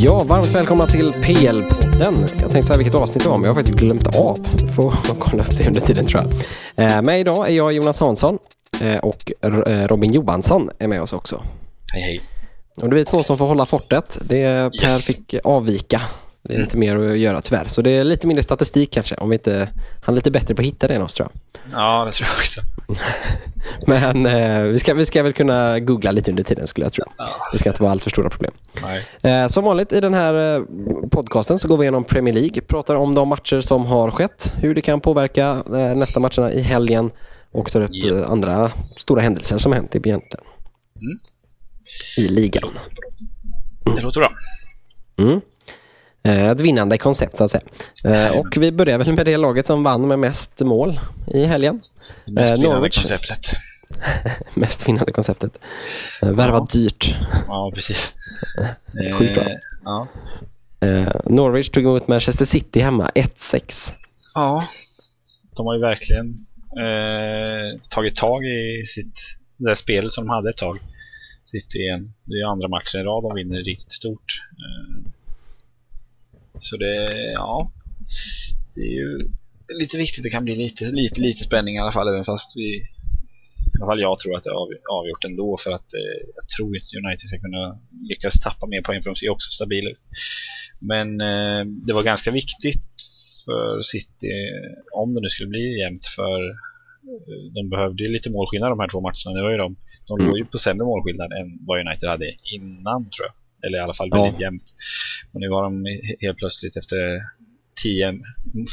Ja, varmt välkomna till PL-podden. Jag tänkte så här vilket avsnitt det var, men jag har faktiskt glömt av. Får kolla upp det under tiden tror jag. Eh, med idag är jag Jonas Hansson eh, och eh, Robin Johansson är med oss också. Hej hej. Och det är vi två som får hålla fortet. Det är Per Yes. fick avvika. Det är inte mer att göra tyvärr. Så det är lite mindre statistik kanske. Om vi inte, han är lite bättre på att hitta det än oss tror jag. Ja, det tror jag också. Men eh, vi, ska, vi ska väl kunna googla lite under tiden skulle jag tro. Ja. Det ska inte vara allt för stora problem. Eh, som vanligt i den här eh, podcasten så går vi igenom Premier League, pratar om de matcher som har skett, hur det kan påverka eh, nästa matcherna i helgen och tar upp Japp. eh, andra stora händelser som hänt egentligen Mm. i ligan. Det låter bra. Mm. Eh, ett vinnande koncept så att säga. Eh, och vi börjar väl med det laget som vann med mest mål i helgen. Det mest Eh, vinnande Norwich. konceptet. mest vinnande konceptet. Eh, värva Ja. dyrt. Ja, precis. Sjukt bra. Eh, Ja. Eh, Norwich tog emot Manchester City hemma 1-6. ja. De har ju verkligen eh, tagit tag i sitt, det där spelet som de hade ett tag. City igen. Det är ju andra matchen i rad de vinner riktigt stort. Eh, så det, ja. Det är ju lite viktigt. Det kan bli lite, lite, lite spänning i alla fall. Även fast vi, i alla fall jag tror att det är av, avgjort ändå. För att eh, jag tror inte United ska kunna lyckas tappa mer poäng för de ser också stabila ut. Men eh, det var ganska viktigt för City, om det nu skulle bli jämnt, för eh, de behövde ju lite målskillnad de här två matcherna. Det var ju de, de låg ju på sämre målskillnad än vad United hade innan tror jag. Eller i alla fall Ja. väldigt jämnt. Och nu var de he- helt plötsligt efter 10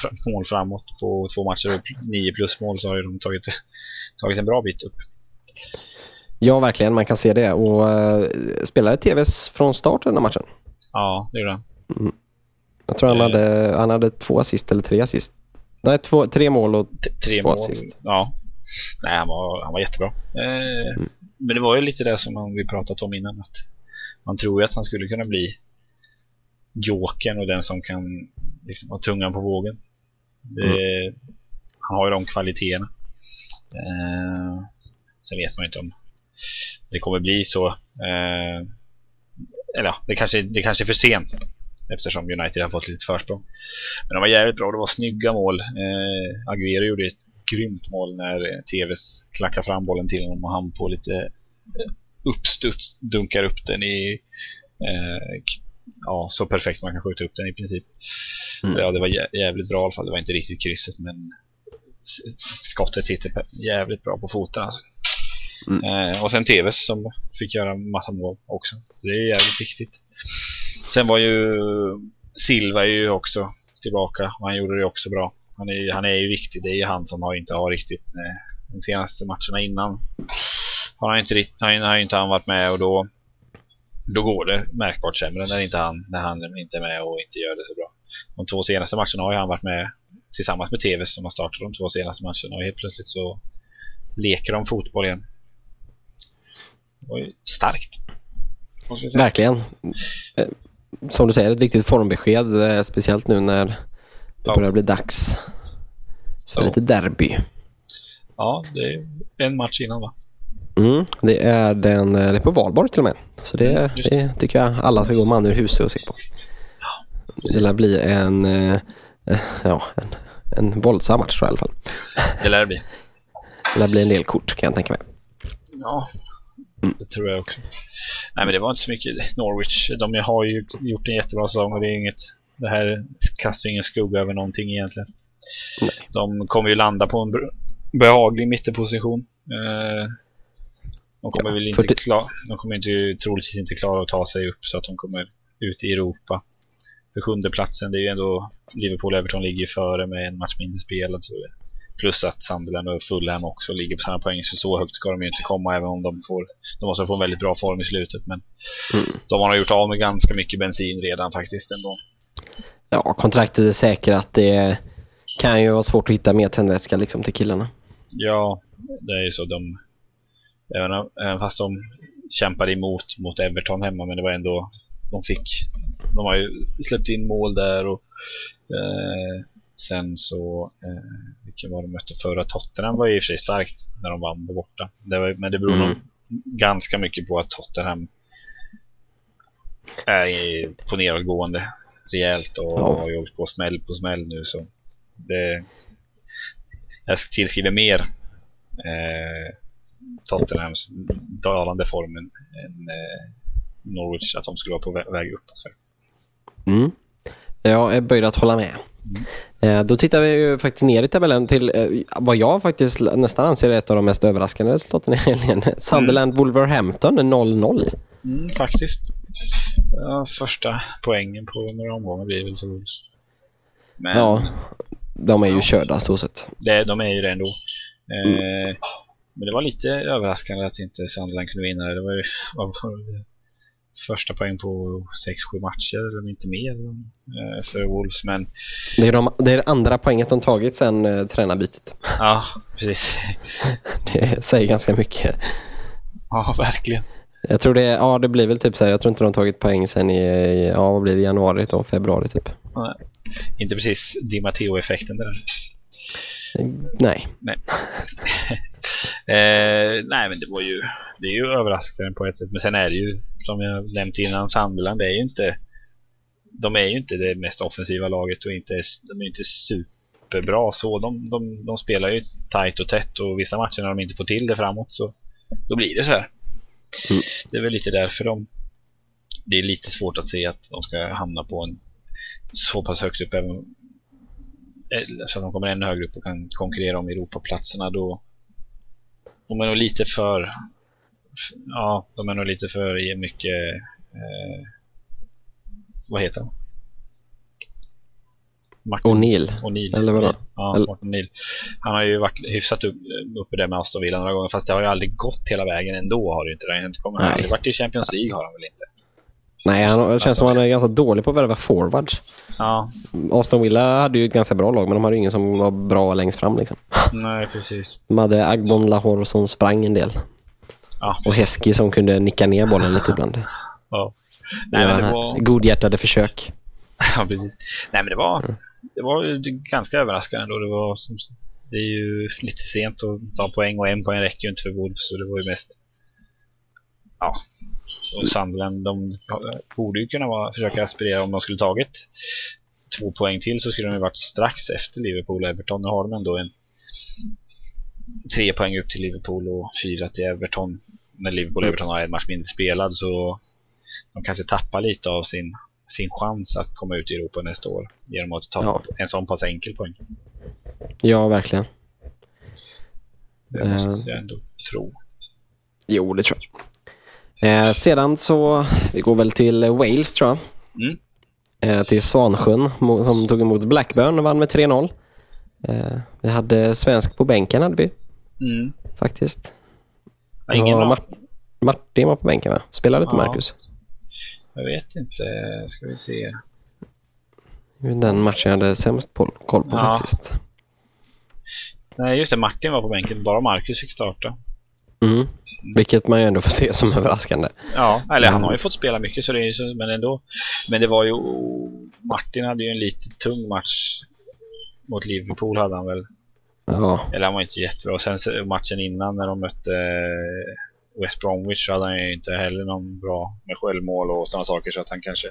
fra- mål framåt på två matcher och 9 plus mål så har de tagit, tagit en bra bit upp. Ja, verkligen. Man kan se det. Och uh, spelade TVs från start den här matchen. Ja, det är det. Jag tror han Eh. hade, han hade två assist eller tre assist. Nej, två, tre mål och Tre Två mål. assist. Ja. Nej, han var, han var jättebra. Eh, Men det var ju lite det som vi pratat om innan. Att man tror ju att han skulle kunna bli jokern och den som kan liksom, ha tungan på vågen. Det, Han har ju de kvaliteterna. Eh, sen vet man ju inte om det kommer bli så. Eh, eller ja, det kanske, det kanske är för sent. Eftersom United har fått lite försprång. Men de var jävligt bra. Det var snygga mål. Eh, Aguero gjorde ett grymt mål när TVs klackade fram bollen till honom och han på lite uppstuds dunkar upp den i eh, ja, så perfekt man kan skjuta upp den i princip. Mm. Ja, det var jä- jävligt bra i alla fall. Det var inte riktigt krysset men skottet sitter jävligt bra på foten alltså. Mm. Eh, och sen TVs som fick göra massa mål också. Det är jävligt viktigt. Sen var ju Silva ju också tillbaka och han gjorde det också bra. Han är, han är ju viktig. Det är ju han som har inte har riktigt eh, de senaste matcherna innan. Har han inte, rikt- har, har inte han varit med och då då går det märkbart sämre när inte han, när han inte är med och inte gör det så bra. De två senaste matcherna har ju han varit med tillsammans med TV som har startat de två senaste matcherna och helt plötsligt så leker de fotboll igen. Ju starkt. Verkligen. Eh, Som du säger, ett viktigt formbesked. eh, Speciellt nu när det Ja. börjar bli dags för Ja. lite derby. Ja, det är en match innan va? Mm, det, är den, eh, det är på valborg till och med. Så det, Mm, det. det tycker jag alla ska gå man ur huset och se på. Det lär bli en, eh, ja, en, en våldsam match tror jag i alla fall. Det lär det bli. Det lär bli en del kort kan jag tänka mig. Ja, det tror jag också. Nej men det var inte så mycket Norwich. De har ju gjort en jättebra säsong och det är inget Det här kastar ingen skugga över någonting egentligen. Nej. De kommer ju landa på en behaglig mittenposition. Eh, De kommer Ja, väl inte 40 klara, de kommer inte, troligtvis inte klara att ta sig upp så att de kommer ut i Europa. För sjunde platsen, det är ju ändå Liverpool och Everton ligger före med en match mindre spelad. Så plus att Sunderland och Fulham också ligger på samma poäng så så högt ska de ju inte komma även om de får de måste få en väldigt bra form i slutet men Mm. de har gjort av med ganska mycket bensin redan faktiskt ändå. Ja, kontraktet är säkrat. Det kan ju vara svårt att hitta mer tändvätska liksom till killarna. Ja, det är ju så de även, även fast de kämpade emot mot Everton hemma men det var ändå de fick de har ju släppt in mål där och eh, sen så eh, vilken var de mötte förra Tottenham var ju i och för sig starkt när de vann borta. Det var, men det beror Mm. nog ganska mycket på att Tottenham är på nedåtgående rejält och Ja. har ju på smäll på smäll nu så det, jag tillskriver mer eh, Tottenhams dalande formen än eh, Norwich att de skulle vara på vä- väg upp. Faktiskt. Mm. Jag är böjd att hålla med. Eh, Då tittar vi ju faktiskt ner i tabellen till eh, vad jag faktiskt nästan anser är ett av de mest överraskande resultaten i helgen. Sunderland Wolverhampton 0-0. Mm, faktiskt. Ja, första poängen på några omgångar blir väl för Wolves. Men Ja, de är ju körda så sett. det, de är ju det ändå. Eh, Men det var lite överraskande att inte Sunderland kunde vinna det. Det var ju var första poäng på 6-7 matcher, eller inte mer, eh, för Wolves. Men Det är, de, det är det andra poänget de tagit sen eh, tränarbytet. ja, precis. Det säger ganska mycket. Ja, verkligen. Jag tror det, ja det blir väl typ så här, jag tror inte de tagit poäng sen i, i ja vad blir det, januari då, februari typ. Nej. Inte precis Di Matteo-effekten där. Nej. Nej. eh, nej, men det var ju det är ju överraskande på ett sätt. Men sen är det ju, som jag nämnt innan, Sunderland det är ju inte de är ju inte det mest offensiva laget och inte, de är inte superbra så. De, de, de spelar ju tight och tätt och vissa matcher när de inte får till det framåt så då blir det så här. Mm. Det är väl lite därför de det är lite svårt att se att de ska hamna på en så pass högt upp även så att de kommer ännu högre upp och kan konkurrera om Europaplatserna då de är nog lite för ja, de är nog lite för mycket eh, vad heter han? O'Neill. Eller vadå? Ja, Eller- Martin O'Neill. Han har ju varit hyfsat upp, uppe där med Aston Villa några gånger fast det har ju aldrig gått hela vägen ändå har det inte. Det har inte kommit, han har aldrig varit i Champions League har han väl inte? Nej, han, det känns som han är ganska dålig på att värva forwards. Ja, Aston Villa hade ju ett ganska bra lag, men de hade ju ingen som var bra längst fram. Liksom. nej precis. De hade Agbon Lahore som sprang en del. Ja, Och Heskey som kunde nicka ner bollen lite ibland. ja. Nej, men det var... Godhjärtade försök. Ja, precis. Nej, men det var, det var ju ganska överraskande då. Det var som, det är ju lite sent att ta poäng och en poäng räcker ju inte för Wolves så det var ju mest ja, så Sunderland de borde ju kunna vara, försöka aspirera om de skulle tagit två poäng till så skulle de ju varit strax efter Liverpool och Everton. Nu har de ändå en tre poäng upp till Liverpool och fyra till Everton. När Liverpool och Everton har en match mindre spelad så de kanske tappar lite av sin, sin chans att komma ut i Europa nästa år genom att ta Ja. en sån pass enkel poäng. Ja, verkligen. Det måste Eh. jag ändå tro. Jo, det tror jag. Eh, sedan så, vi går väl till Wales tror jag. Mm. Eh, till Svansjön som tog emot Blackburn och vann med 3-0. Eh, vi hade svensk på bänken hade vi Mm. faktiskt. Ja, Ingen av, Mart- Martin var på bänken va? Spelade inte Ja. Marcus? Jag vet inte, ska vi se. Det är Den matchen jag hade sämst på, koll på Ja. faktiskt. Nej, just det, Martin var på bänken. Bara Marcus fick starta. Mm. Vilket man ju ändå får se som överraskande. Ja, eller han Mm. har ju fått spela mycket så det är ju men ändå. Men det var ju, Martin hade ju en lite tung match mot Liverpool hade han väl. Ja, Eller han var inte jättebra. Och sen matchen innan när de mötte eh, West Bromwich så hade han ju inte heller någon bra med självmål och sådana saker så att han kanske,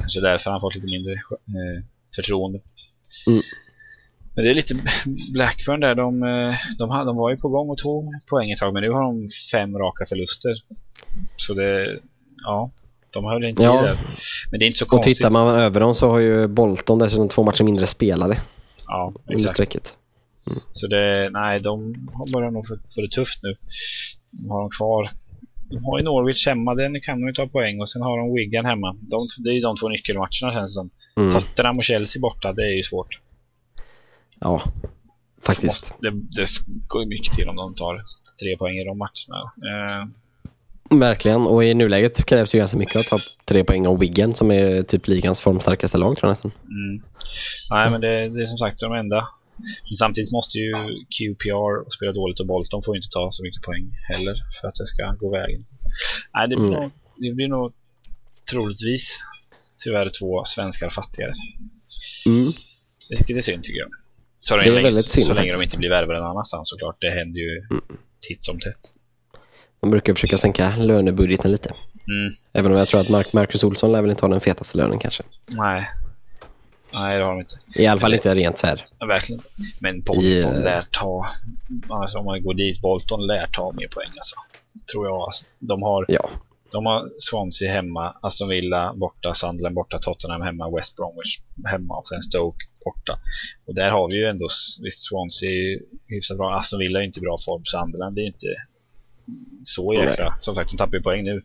kanske därför har han fått lite mindre eh, förtroende. Mm. Men det är lite Blackburn där, de, eh, de, de var ju på gång och tog poäng ett tag men nu har de fem raka förluster. Så det, ja, de höll inte Ja. i där. Men det är inte så och konstigt. tittar man över dem så har ju Bolton dessutom två matcher mindre spelade Ja, exakt. strecket. Så det, nej, de har börjat nog få, få det tufft nu. De har de kvar. De har ju Norwich hemma, den kan de ju ta poäng och sen har de Wigan hemma. De, det är ju de två nyckelmatcherna känns det som. Mm. Tottenham och Chelsea borta, det är ju svårt. Ja, faktiskt. Det, det går ju mycket till om de tar tre poäng i de matcherna. Eh, Verkligen, och i nuläget krävs ju ganska mycket att ta tre poäng av Wiggen som är typ ligans formstarkaste lag tror jag nästan. mm. Nej, men det, det är som sagt de enda. Men samtidigt måste ju QPR spela dåligt och Bolton får ju inte ta så mycket poäng heller för att det ska gå vägen. Nej, det blir, Mm. nog, det blir nog troligtvis tyvärr två svenskar fattigare. Mm. Det det är synd tycker jag. Så Det är länge, väldigt synd så länge de faktiskt. inte blir värvade någon annanstans såklart. Det händer ju titt som tätt. De brukar försöka sänka lönebudgeten lite. Mm. Även om jag tror att Mark Marcus Olsson lär väl inte ha den fetaste lönen kanske. Nej. Nej, det har de inte. I alla fall inte rent så här. Ja, Verkligen. Men Bolton I, eh, lär ta, alltså om man går dit, Bolton lär ta mer poäng alltså. Tror jag. De har, Ja, de har Swansea hemma, Aston Villa borta, Sunderland borta, Tottenham hemma, West Bromwich hemma och sen Stoke borta. Och där har vi ju ändå, visst Swansea är hyfsat bra, Aston Villa är inte i bra form, Sunderland är inte så jäkla, som sagt de tappar ju poäng nu.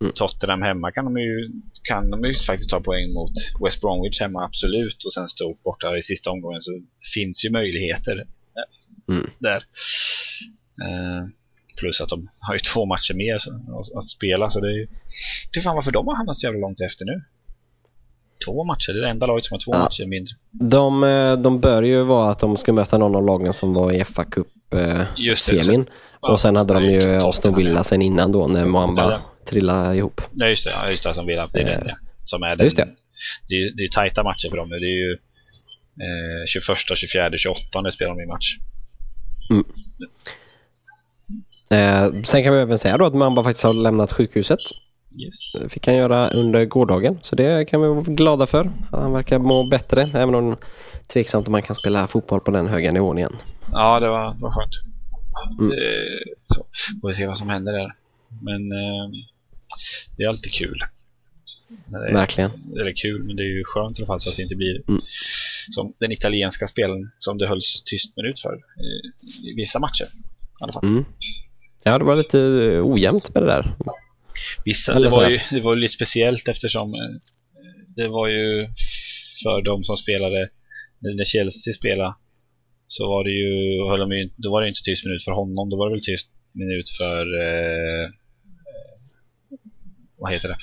Mm. Tottenham hemma kan de ju kan de ju faktiskt ta poäng mot West Bromwich hemma, absolut. Och sen Stoke borta i sista omgången så finns ju möjligheter Mm. där. Eh, plus att de har ju två matcher mer att, att spela så det är ju... Är fan varför de har hamnat så jävla långt efter nu. Två matcher, det är det enda laget som har två Ja. matcher mindre. de, eh, de bör ju vara att de ska möta någon av lagen som var i fa Cup eh, semin. Ja, Och sen hade de ju Tottenham, Aston Villa ja. sen innan då när Mwamba Ja. trillade ihop. Nej, just det. Ja, just det som vill det är den, ja. Som är Ja, just den, det. det. är det är tajta matcher för dem nu. Det är ju eh, 21, 24, 28 det spelar de i match. Eh, sen kan vi även säga då att Mamba faktiskt har lämnat sjukhuset. Yes. Det fick han göra under gårdagen, så det kan vi vara glada för. Han verkar må bättre, även om det är tveksamt om man kan spela fotboll på den höga nivån igen. Ja, det var, var skönt. Mm. Så får vi se vad som händer där. Men eh, det är alltid kul. Det är, Verkligen. eller kul, men det är ju skönt i alla fall så att det inte blir Mm. som den italienska spelen som det hölls tyst minut för eh, i vissa matcher. I alla fall. Mm. Ja, det var lite ojämnt med det där. Vissa, det, var ju, det var ju lite speciellt eftersom eh, det var ju för de som spelade när Chelsea spelade så var det ju, höll de ju då var det inte tyst minut för honom, då var det väl tyst minut för eh, vad heter det?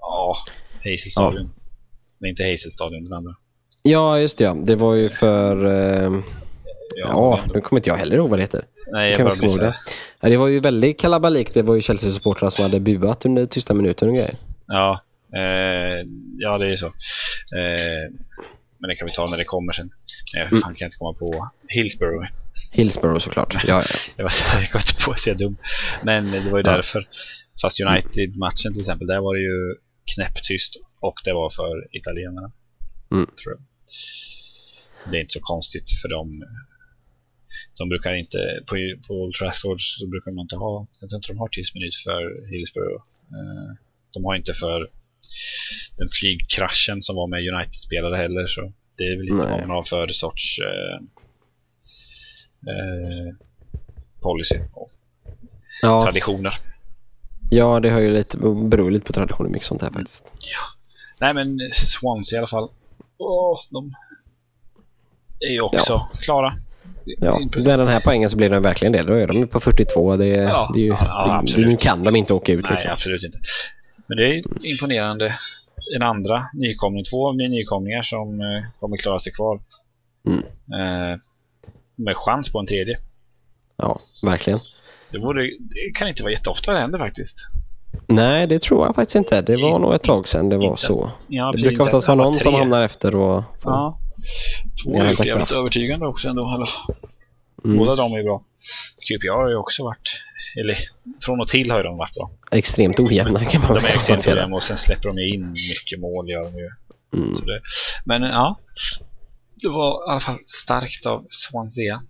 Ja, Hazel Stadion. Nej, inte Hazel Stadion, den andra. Ja, just det. Ja. Det var ju för... Eh, ja, nu kommer inte jag heller ihåg vad det heter. Nej, jag kan bara inte blir det. så- Ja, det var ju väldigt kalabalik. Det var ju Chelsea-supportrar som hade buat under tysta minuten och grejer. Ja, eh, ja det är så. Eh, men det kan vi ta när det kommer sen. Men Mm. jag fan kan jag inte komma på Hillsborough. Hillsborough såklart. Ja, ja. Jag, var, jag kom inte på att jag är dum. Men det var ju Ja. därför. Fast United-matchen till exempel, där var det ju knäpptyst. Och det var för italienarna. Mm. Tror jag. Det är inte så konstigt för dem. De brukar inte, på, på Old Trafford så brukar de inte ha, jag tror inte de har tyst minut för Hillsborough. Eh, De har inte för den flygkraschen som var med United-spelare heller. Så det är väl lite Nej. vad man har för sorts eh, eh, policy och Ja, traditioner. ja, det har ju lite, beror lite på traditioner mycket sånt här faktiskt. Nej men Swansea i alla fall. Åh, de är ju också klara. Ja, med den här poängen så blir de verkligen det. Då är de på 42. Det, Ja, det är ju, ja, det, absolut. nu kan de inte åka ut Nej, liksom. absolut inte. Men det är imponerande. En andra nykomling, två nykomlingar som eh, kommer klara sig kvar. Mm. Eh, med chans på en tredje. Ja, verkligen. Det, vore, det kan inte vara jätteofta det händer faktiskt. Nej, det tror jag faktiskt inte. Det var nog ett tag sedan det var Inte. så. Ja, Det brukar oftast vara någon som hamnar efter och Ja. Två är hämta jävligt övertygande också ändå. Eller, mm, Båda de är bra. QPR har ju också varit, eller från och till har ju de varit bra. extremt ojämna kan man De är extremt ojämna och sen släpper de ju in mycket mål. Gör de ju. Mm. Det, men ja, det var i alla fall starkt av Swansea.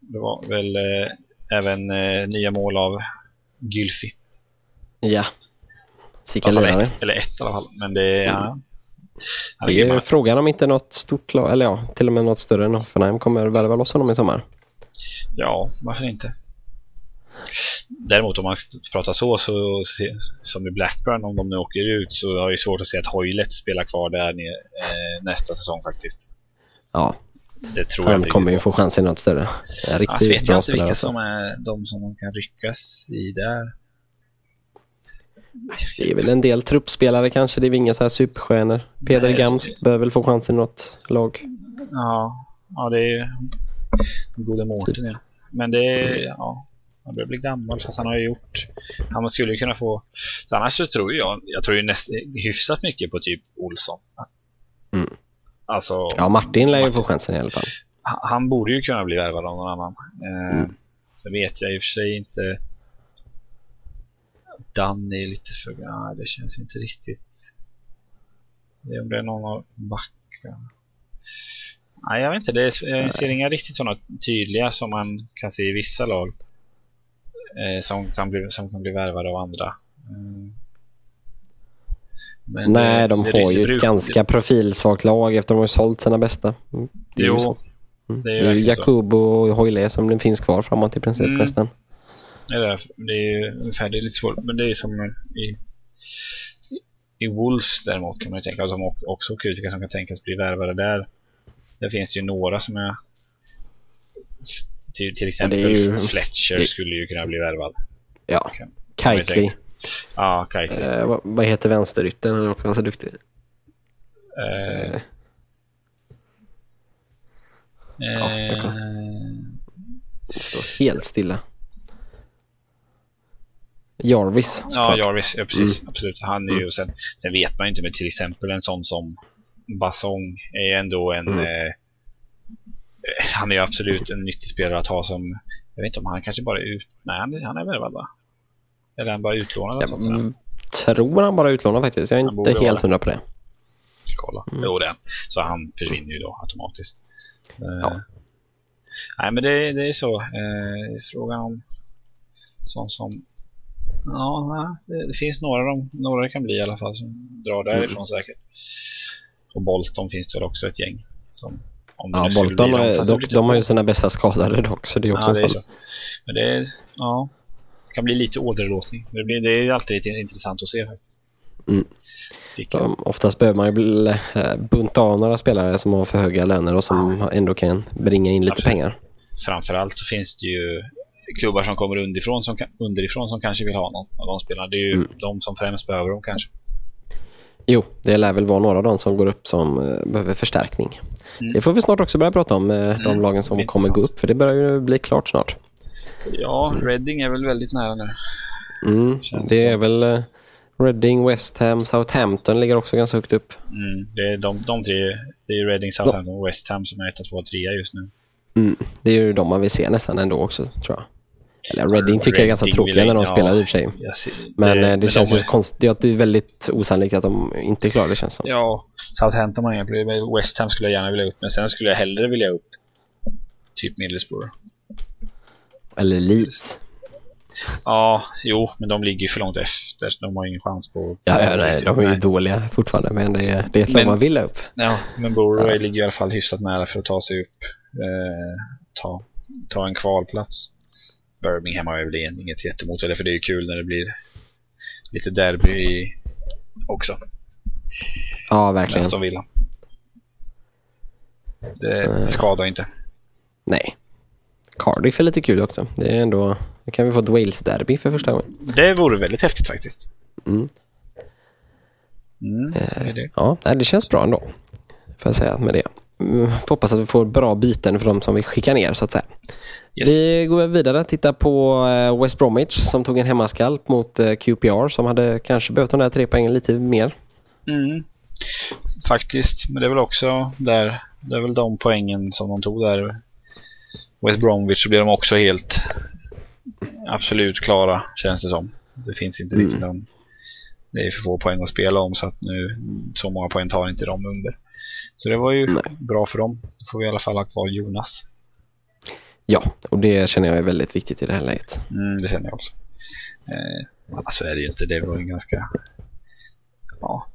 Det var väl eh, även eh, nya mål av Gylfi. Ja. Sika alla lirare. ett, eller ett i alla fall. Men det är... Ja, Det är frågan om inte något stort lag, eller ja, till och med något större än Hoffenheim kommer värva loss honom i sommar. Ja, varför inte? Däremot om man pratar så, så som i Blackburn, om de nu åker ut så har jag svårt att se att Hoylet spelar kvar där eh, nästa säsong faktiskt. Ja, Det tror jag han inte. kommer ju få chansen i något större. En Annars riktigt vet jag bra inte vilka alltså. som är de som kan ryckas i där. Det är väl en del truppspelare kanske, det är väl inga så här superstjärnor. Peder Nej, Gamst bör väl få chansen i något lag. Ja, ja det är ju gode Mårten ja. Men det är, ja, han börjar bli gammal fast han har ju gjort, han skulle ju kunna få, så annars så tror jag, jag tror ju näst, hyfsat mycket på typ Olsson. Mm. Alltså, Ja, Martin lär ju få chansen i alla fall. han- han borde ju kunna bli värvad av någon annan. Eh, Mm. Sen vet jag i och för sig inte Dan är lite för... Ja, det känns inte riktigt... Det är om det är någon av backarna. Nej, jag vet inte. Det är, jag ser inga riktigt sådana tydliga som man kan se i vissa lag. Eh, som, kan bli, som kan bli värvade av andra. Mm. Men Nej, det, de det, har ju ett ganska profilsvagt lag efter att de har sålt sina bästa. Det är jo, så. Mm. det är ju Jakob och Hoyle som finns kvar framåt i princip mm. nästan. Det är, det är ungefär, det är lite svårt, men det är som i, i Wolves däremot kan man ju tänka, som också kritiker som kan tänkas bli värvade där. Där finns ju några som är till, till exempel ja, ju, Fletcher det, skulle ju kunna bli värvad. Ja, Kaikli. Ja, Kaikli. Eh, vad, vad, heter vänsterytten? Han är också ganska duktig. Eh. Eh. Ja, det står helt stilla. Jarvis. Ja, Jarvis. Ja, precis. Mm. Absolut. Han är ju, mm. sen, sen vet man ju inte, men till exempel en sån som Basong är ändå en... Mm. Eh, han är ju absolut en nyttig spelare att ha som... Jag vet inte om han kanske bara är ut... Nej, han, han är värvad va? Eller är han bara utlånad? Jag mm, tror han bara är utlånad faktiskt. Jag är inte helt hundra på det. Kolla. Mm. Jo, det Så han försvinner ju då automatiskt. Eh, ja. Uh, nej, men det, det är så. Uh, frågan om sånt som Ja, det, finns några, de, några det kan bli i alla fall som drar därifrån mm. säkert. Och Bolton finns det väl också ett gäng. Som, om ja, Bolton de, de, de har ju sina bästa skadade dock, så det är också ja, det är så. Men det ja, kan bli lite åderlåtning. Det, blir, det är alltid intressant att se faktiskt. Mm. De, oftast behöver man ju eh, bunta av några spelare som har för höga löner och som ändå kan bringa in lite Absolut. pengar. Framförallt så finns det ju klubbar som kommer underifrån som, underifrån som kanske vill ha någon av de spelarna. Det är ju mm. de som främst behöver dem kanske. Jo, det lär väl vara några av dem som går upp som uh, behöver förstärkning. Mm. Det får vi snart också börja prata om, mm. de lagen som kommer gå upp, för det börjar ju bli klart snart. Ja, Reading är väl väldigt nära nu. Mm, det är väl uh, Reading, West Ham, Southampton ligger också ganska högt upp. Mm, det är de, de tre, det är Reading, Southampton och West Ham som är 1, 2, 3 just nu. Mm, det är ju de man vill se nästan ändå också, tror jag. Eller Reading tycker jag är ganska tråkiga när de ja, spelar i och för sig. Ser, men det, det men känns de ju konstigt att det är väldigt osannolikt att de inte klarar det känns som. Ja, Southampton har inga West Ham skulle jag gärna vilja upp, men sen skulle jag hellre vilja upp typ Middlesbrough. Eller Leeds. Ja, jo, men de ligger ju för långt efter. De har ingen chans på... Ja, ja nej, de är ju dåliga fortfarande, men det är, det är lag man vill upp. Ja, men Borough ja. ligger i alla fall hyfsat nära för att ta sig upp. Eh, ta, ta en kvalplats. Birmingham har jag väl inget jättemot, eller för det är ju kul när det blir lite derby också. Ja, verkligen. Aston Villa. Det uh, skadar inte. Nej. Cardiff är lite kul också. Det är ändå... Nu kan vi få ett Wales-derby för första gången. Det vore väldigt häftigt faktiskt. Mm. Mm, eh, det. Ja, det känns bra ändå. Får jag säga med det. Hoppas att vi får bra byten för de som vi skickar ner så att säga. Yes. Vi går vidare och tittar på eh, West Bromwich som tog en hemmaskalp mot eh, QPR som hade kanske behövt de där tre poängen lite mer. Mm. Faktiskt, men det är väl också där, det är väl de poängen som de tog där. West Bromwich så blir de också helt absolut klara känns det som. Det finns inte mm. riktigt någon det är för få poäng att spela om så att nu så många poäng tar inte de under. Så det var ju Nej. bra för dem. Då får vi i alla fall ha kvar Jonas. Ja, och det känner jag är väldigt viktigt i det här läget. Mm, det känner jag också. Eh, så är det ju inte. Det var ju ganska... Ja.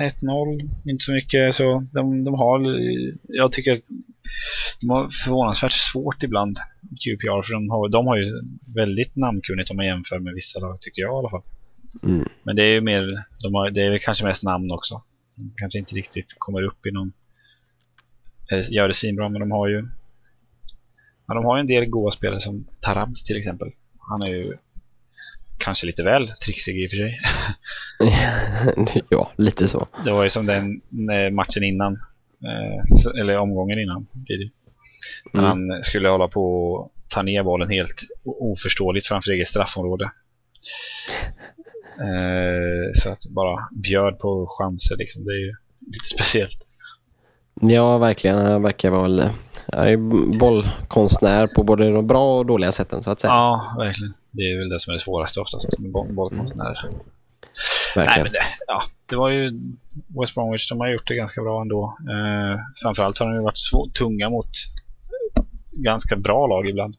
1-0, inte så mycket. Så de, de har... Jag tycker att de har förvånansvärt svårt ibland, QPR. För de har, de har ju väldigt namnkunnigt om man jämför med vissa lag, tycker jag i alla fall. Mm. Men det är ju mer... De har, det är kanske mest namn också. Kanske inte riktigt kommer upp i någon... Gör det svinbra, men de har ju Ja, de har en del goa spelare som Tarab till exempel. Han är ju kanske lite väl trixig i och för sig. ja, lite så. Det var ju som den matchen innan, eh, eller omgången innan. Mm. Han skulle hålla på och ta ner bollen helt oförståeligt framför eget straffområde. Eh, så att bara bjöd på chanser liksom, det är ju lite speciellt. Ja, verkligen. Han verkar vara bollkonstnär på både de bra och dåliga sätten så att säga. Ja, verkligen. Det är väl det som är det svåraste oftast med boll- bollkonstnärer. Nej, Verkligen. men det, ja, det var ju West Bromwich, de har gjort det ganska bra ändå. Eh, framförallt har de ju varit svå, tunga mot ganska bra lag ibland.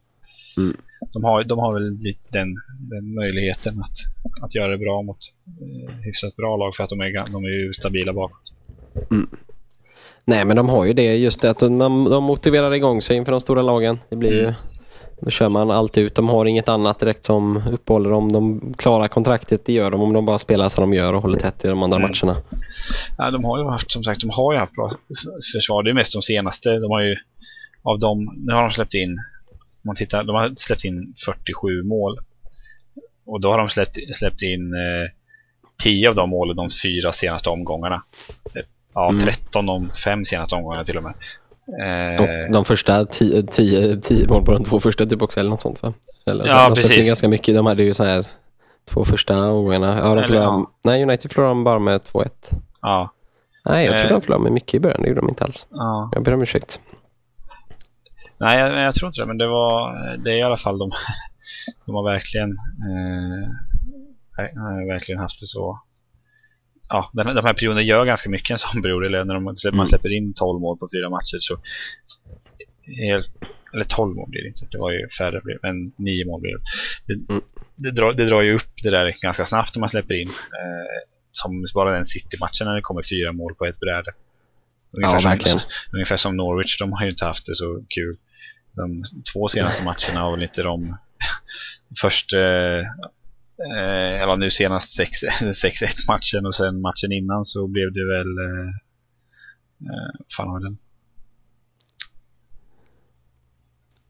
Mm. De, har, de har väl lite den, den möjligheten att, att göra det bra mot eh, hyfsat bra lag för att de är, de är ju stabila bakåt. Nej, men de har ju det just det att de, de motiverar igång sig inför de stora lagen. Det blir ju, Mm. då kör man allt ut. De har inget annat direkt som uppehåller dem. De klarar kontraktet, det gör de om de bara spelar som de gör och håller tätt i de andra Mm. matcherna. Ja, de har ju haft, som sagt, de har ju haft bra försvar. Det är mest de senaste. De har ju, av dem, nu har de släppt in, man tittar, de har släppt in 47 mål. Och då har de släppt, släppt in eh, 10 av de målen de fyra senaste omgångarna. Ja, Mm. 13 de fem senaste omgångarna till och med. Eh, de första tio, tio, tio mål på de två första typ också eller något sånt va? Eller, Ja, de släppte in precis. ganska mycket. De hade ju så här två första omgångarna. Ja, de Eller, förlorade, ja. Nej, United förlorade de bara med 2-1. ja, Nej, jag tror Eh. de förlorade med mycket i början. Det gjorde de inte alls. ja. Jag ber om ursäkt. Nej, jag, jag tror inte det, men det var det är i alla fall de, de har verkligen eh, verkligen haft det så. Ja, den, de här perioderna gör ganska mycket en sån period, eller när de, man Mm. släpper in 12 mål på fyra matcher så helt, eller 12 mål blir det inte, det var ju färre, men 9 mål blir det. Det, Mm. det, drar, det drar ju upp det där ganska snabbt om man släpper in. Eh, som bara den City-matchen när det kommer fyra mål på ett bräde. Ja, som. Ungefär som Norwich, de har ju inte haft det så kul. De två senaste matcherna väl inte de först eh, eh, eller nu senast 6 6-1 matchen och sen matchen innan så blev det väl eh, eh, fan har den?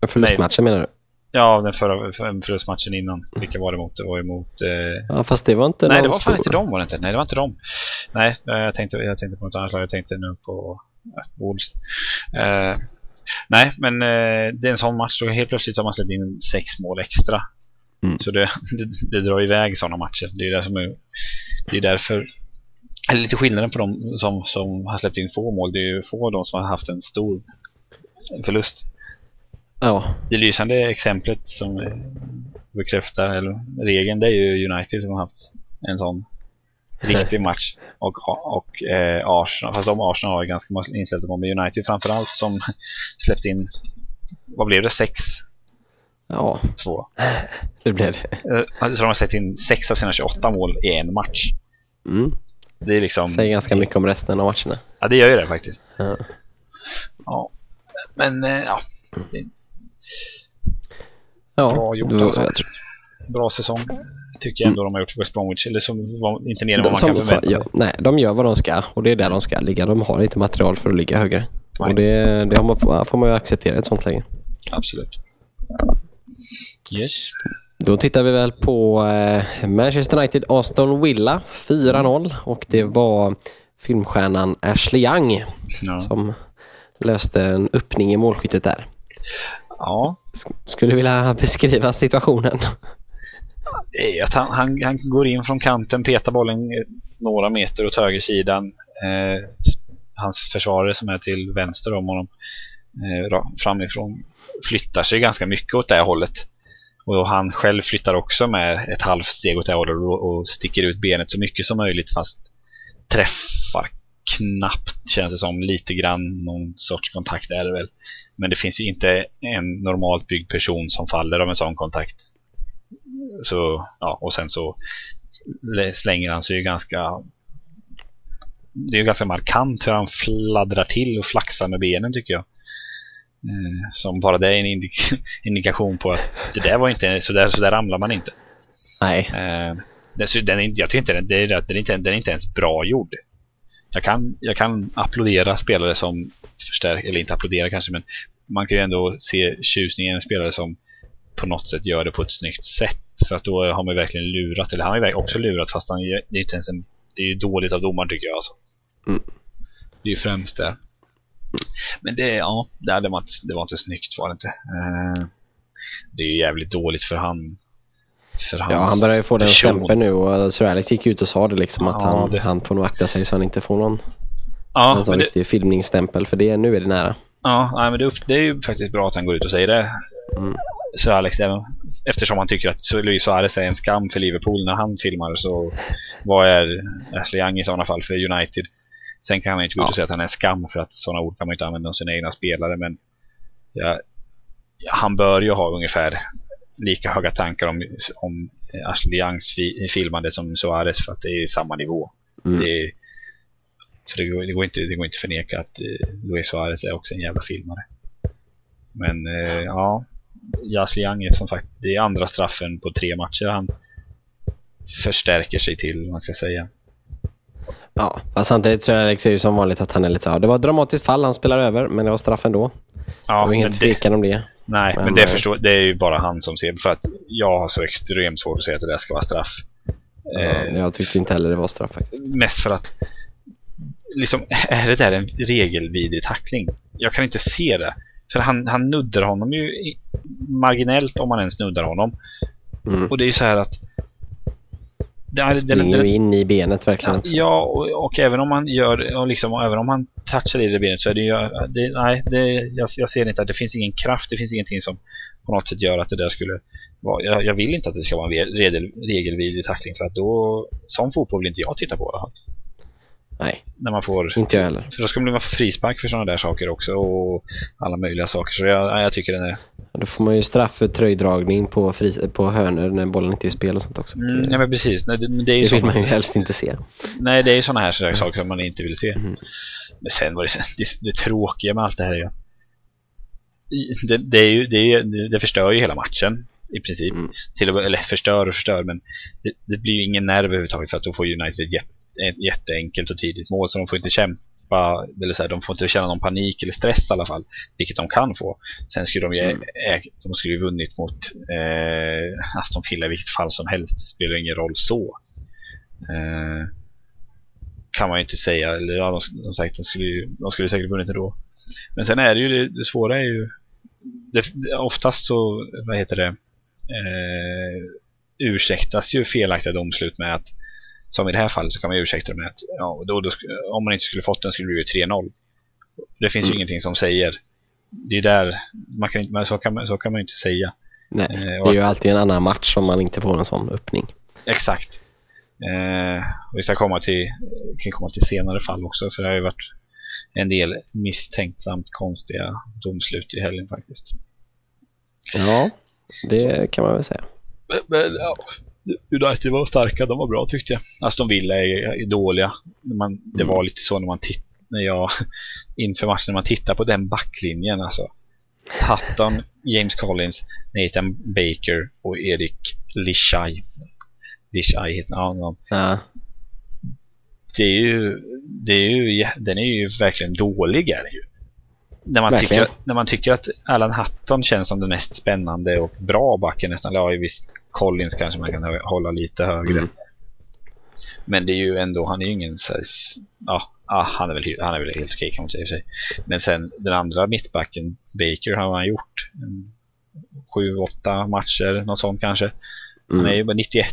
Förlustmatchen menar du? Ja, den förra för- förlustmatchen innan. Vilka var det mot? Det var emot eh, Ja, fast det var inte Nej, det var fan stor- inte dem var det inte. Nej, det var inte dem. Nej, eh, jag tänkte, jag tänkte på något annat lag. Jag tänkte nu på Wolves. Eh, nej, men eh, det är en sån match och helt plötsligt har man släppt in sex mål extra. Mm. Så det, det, det drar iväg sådana matcher. Det är, det som är, det är därför eller lite skillnaden på dem som, som har släppt in få mål. Det är ju få av dem som har haft en stor förlust. Ja, Det lysande exemplet som bekräftar eller regeln det är ju United som har haft en sån riktig match och, och eh, Arsenal, fast de Arsenal har ju ganska många insläppta mål men United framförallt som släppte in vad blev det? 6 ja, 2 det blev det. eh, så de har släppt in 6 av sina 28 mål i en match Mm. det är liksom Säger ganska mycket om resten av matcherna. ja det gör ju det faktiskt Ja. ja men eh, ja det Bra gjort, alltså. bra säsong tycker jag ändå de har gjort West Bromwich eller som var inte mer än vad man som, kan förvänta sig ja, nej, de gör vad de ska och det är där de ska ligga. De har inte material för att ligga högre. Nej. Och det, det man, får man ju acceptera i ett sånt läge. Absolut. Yes. Då tittar vi väl på eh, Manchester United Aston Villa 4-0 och det var filmstjärnan Ashley Young Ja. som löste en öppning i målskyttet där. ja. Sk- Skulle du vilja beskriva situationen? Är att han, han, han går in från kanten, petar bollen några meter åt högersidan. Eh, hans försvarare som är till vänster om honom eh, framifrån flyttar sig ganska mycket åt det hållet. Och han själv flyttar också med ett halvt steg åt det hållet och, och sticker ut benet så mycket som möjligt fast träffar knappt känns det som. Lite grann någon sorts kontakt är det väl. Men det finns ju inte en normalt byggd person som faller av en sån kontakt. Så, ja, och sen så slänger han sig ju ganska det är ju ganska markant hur han fladdrar till och flaxar med benen tycker jag. Eh, som bara det är en indik- indikation på att det där var inte, så där, så där ramlar man inte. Nej, Eh, den, den, jag tycker inte den, det är, den, är inte, den är inte ens bra gjord. Jag kan, jag kan applådera spelare som förstärker, eller inte applådera kanske, men man kan ju ändå se tjusningen i en spelare som på något sätt gör det på ett snyggt sätt. För att då har man verkligen lurat, eller han har ju också lurat fast han, det är inte ens en, det är ju dåligt av domaren tycker jag alltså. Mm. Det är ju främst det. Men det, ja, det, det, var det var inte snyggt var det inte. Eh, det är ju jävligt dåligt för han. För ja, hans han börjar ju få den stämpeln nu och Sir Alex gick ut och sa det liksom att Ja, han, det- han får nog akta sig så han inte får någon Ja, en sån men det, riktig filmningsstämpel för det, nu är det nära. Ja, nej, men det, det är ju faktiskt bra att han går ut och säger det. Mm. Så Alex, eftersom han tycker att Luis Suarez är en skam för Liverpool när han filmar så vad är Ashley Young i sådana fall för United? Sen kan han inte gå ut och säga att han är en skam för att sådana ord kan man inte använda om sina egna spelare men ja, han bör ju ha ungefär lika höga tankar om, om Ashley Youngs fi, filmande som Suarez för att det är samma nivå. Mm. Det, för det går, det, går inte, det går inte att förneka att eh, Luis Suarez är också en jävla filmare. Men eh, ja, Jasli Young är som sagt det är andra straffen på tre matcher han förstärker sig till, man ska säga. Ja, fast samtidigt så är Alex är ju som vanligt att han är lite så här, Det var ett dramatiskt fall, han spelar över, men det var straff ändå. Ja, det var ingen tvekan om det. nej, men, Men, det, eh, förstår, det är ju bara han som ser för att jag har så extremt svårt att säga att det där ska vara straff. Ja, Eh, jag tyckte inte heller det var straff faktiskt. Mest för att liksom, är det där en regelvidrig tackling? Jag kan inte se det. För han, han nuddar honom ju i- marginellt om man ens nuddar honom. Mm. Och det är ju så här att det är, den, Springer ju in i benet verkligen ja, också. ja och, och även om man gör och liksom, och även om man touchar i det benet så är det ju det, nej, det, jag, jag ser inte att det finns ingen kraft, det finns ingenting som på något sätt gör att det där skulle vara, jag, jag vill inte att det ska vara en regel, regelvidrig tackling för att då, som fotboll vill inte jag titta på i alla fall. Nej, När man får inte jag heller. för då ska man få frispark för sådana där saker också och alla möjliga saker. Så jag, jag tycker den är... Då får man ju straff för tröjdragning på, fri, på hönor när bollen inte är i spel och sånt också. Mm, nej men precis. Nej, det, det är det vill man ju helst inte se. nej, det är ju såna här sådär saker som man inte vill se. Mm. Men sen var det, det, det tråkiga med allt det här är ju att det, det, är ju, det, är, det, förstör ju hela matchen i princip. Mm. Till, och- eller förstör och förstör men det, det blir ju ingen nerv överhuvudtaget för att då får United jätte, ett jätteenkelt och tidigt mål så de får inte kämpa eller så här, de får inte känna någon panik eller stress i alla fall vilket de kan få. Sen skulle de ju, Mm. de skulle ju vunnit mot eh, Aston Villa i vilket fall som helst. Det spelar ingen roll så. Eh, kan man ju inte säga. Eller ja, de, som sagt, de skulle, ju, de skulle säkert vunnit ändå. Men sen är det ju det, det svåra är ju det, oftast så, vad heter det eh, ursäktas ju felaktiga domslut med att som i det här fallet så kan man ju ursäkta det med att ja, då, då, om man inte skulle fått den skulle det bli 3-0. Det finns ju Mm. ingenting som säger det är där, man kan, inte- men så, kan man, så kan man ju inte säga. Nej, Eh, det är ju att- alltid en annan match om man inte får en sån öppning. Exakt. Eh, och vi ska komma till, kan komma till senare fall också för det har ju varit en del misstänksamt konstiga domslut i helgen faktiskt. Ja, det kan man väl säga. Men, men ja, United var starka, de var bra tyckte jag. Aston Villa är, är dåliga. Man, det Mm. var lite så när man titt, när jag inför matchen när man tittar på den backlinjen alltså. Hutton, James Collins, Nathan Baker och Erik Lishai. Lishai heter ja, ja. Ja, det är ju, det är ju, den är ju verkligen dålig är ju. När man, Verkligen. tycker, när man tycker att Alan Hutton känns som den mest spännande och bra backen nästan. Ja, visst Collins kanske man kan hålla lite högre. Mm. Men det är ju ändå, han är ju ingen så här, ja, ah, han, är väl, han är väl helt okej kan man säga i sig. Men sen den andra mittbacken, Baker, har han gjort en, sju, åtta matcher, något sånt kanske. Han är mm. ju bara 91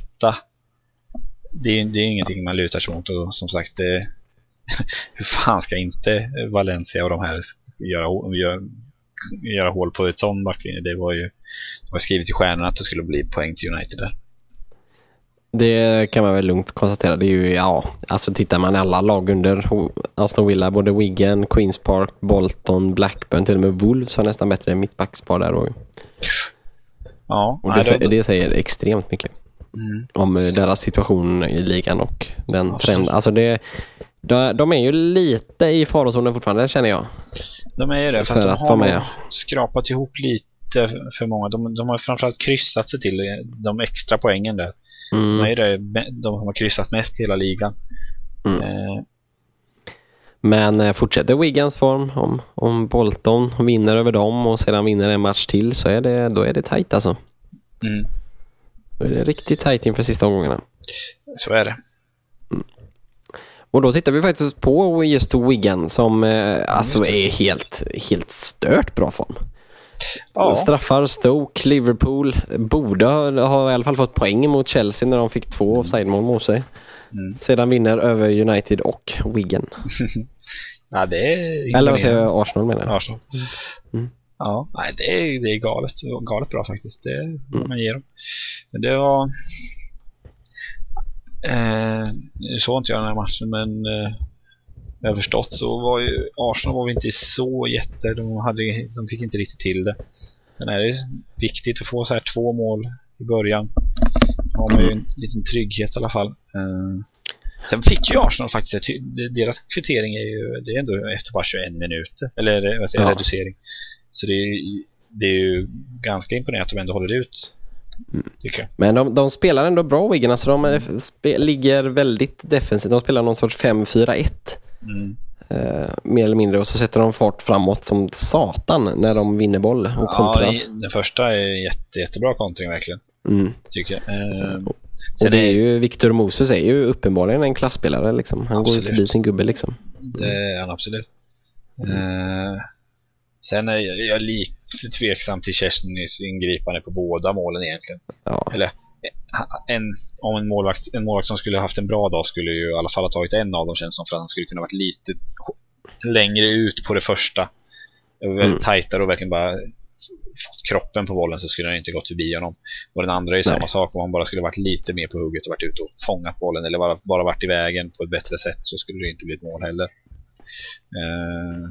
det är, det är ingenting man lutar sig mot och som sagt det, hur fan ska inte Valencia och de här göra, göra, göra hål på ett sån backlinje det var ju det var skrivet i stjärnorna att det skulle bli poäng till United där. Det kan man väl lugnt konstatera. Det är ju, ja, alltså tittar man alla lag under Aston Villa, både Wigan, Queens Park, Bolton, Blackburn, till och med Wolves har nästan bättre mittbackspar där. Och, Ja, och nej, det, det säger extremt mycket mm, om eh, deras situation i ligan och den trenden. Alltså det, de, de är ju lite i farozonen fortfarande känner jag. De är ju det fast de har med. skrapat ihop lite för många. De, de har framförallt kryssat sig till de extra poängen där. De, Mm. är det, de har kryssat mest i hela ligan. Mm. Eh, Men eh, fortsätter Wigans form, om, om Bolton vinner över dem och sedan vinner en match till så är det, då är det tajt alltså. mm, Då är det riktigt tajt inför sista omgångarna. så är det. Och då tittar vi faktiskt på just Wigan som eh, alltså är helt, helt stört bra form. Ja. Straffar Stoke, Liverpool borde ha, i alla fall fått poäng mot Chelsea när de fick två offside-mål mot sig. Mm. Sedan vinner över United och Wigan. Ja, det är Eller vad säger jag? Arsenal menar jag. Arsenal. Mm. Ja, nej, det är, det är galet, galet bra faktiskt. Det får man ge dem. Men det var... Eh, nu såg inte jag den här matchen, men eh, jag har förstått så var ju Arsenal var inte så jätte... De, hade, de fick inte riktigt till det. Sen är det viktigt att få så här två mål i början. Då har man ju en liten trygghet i alla fall. Eh, sen fick ju Arsenal faktiskt, deras kvittering är ju det är ändå efter bara 21 minuter. Eller vad säger Ja. reducering. Så det är, det är ju ganska imponerande att de ändå håller ut. Jag. Men de, de spelar ändå bra Wigan. Alltså de är, spe, ligger väldigt defensivt. De spelar någon sorts 5-4-1. Mm. Eh, mer eller mindre. Och så sätter de fart framåt som satan när de vinner boll och Ja, kontrar. det- den första är jätte, jättebra kontring verkligen. Mm. Tycker jag. Eh, Och det är ju, Victor Moses är ju uppenbarligen en klassspelare liksom. Han går ju Absolut. förbi sin gubbe liksom. det är han absolut. Eh, sen är jag, jag är lite tveksam till Chesneys ingripande på båda målen egentligen. Ja. Eller en, om en målvakt, en målvakt som skulle haft en bra dag skulle ju i alla fall ha tagit en av dem känns som för att han skulle kunna varit lite längre ut på det första. Väldigt Mm. tajtare och verkligen bara fått kroppen på bollen så skulle han inte gått förbi honom. Och den andra är ju Nej. samma sak om han bara skulle varit lite mer på hugget och varit ute och fångat bollen eller bara, bara varit i vägen på ett bättre sätt så skulle det inte bli ett mål heller. Eh,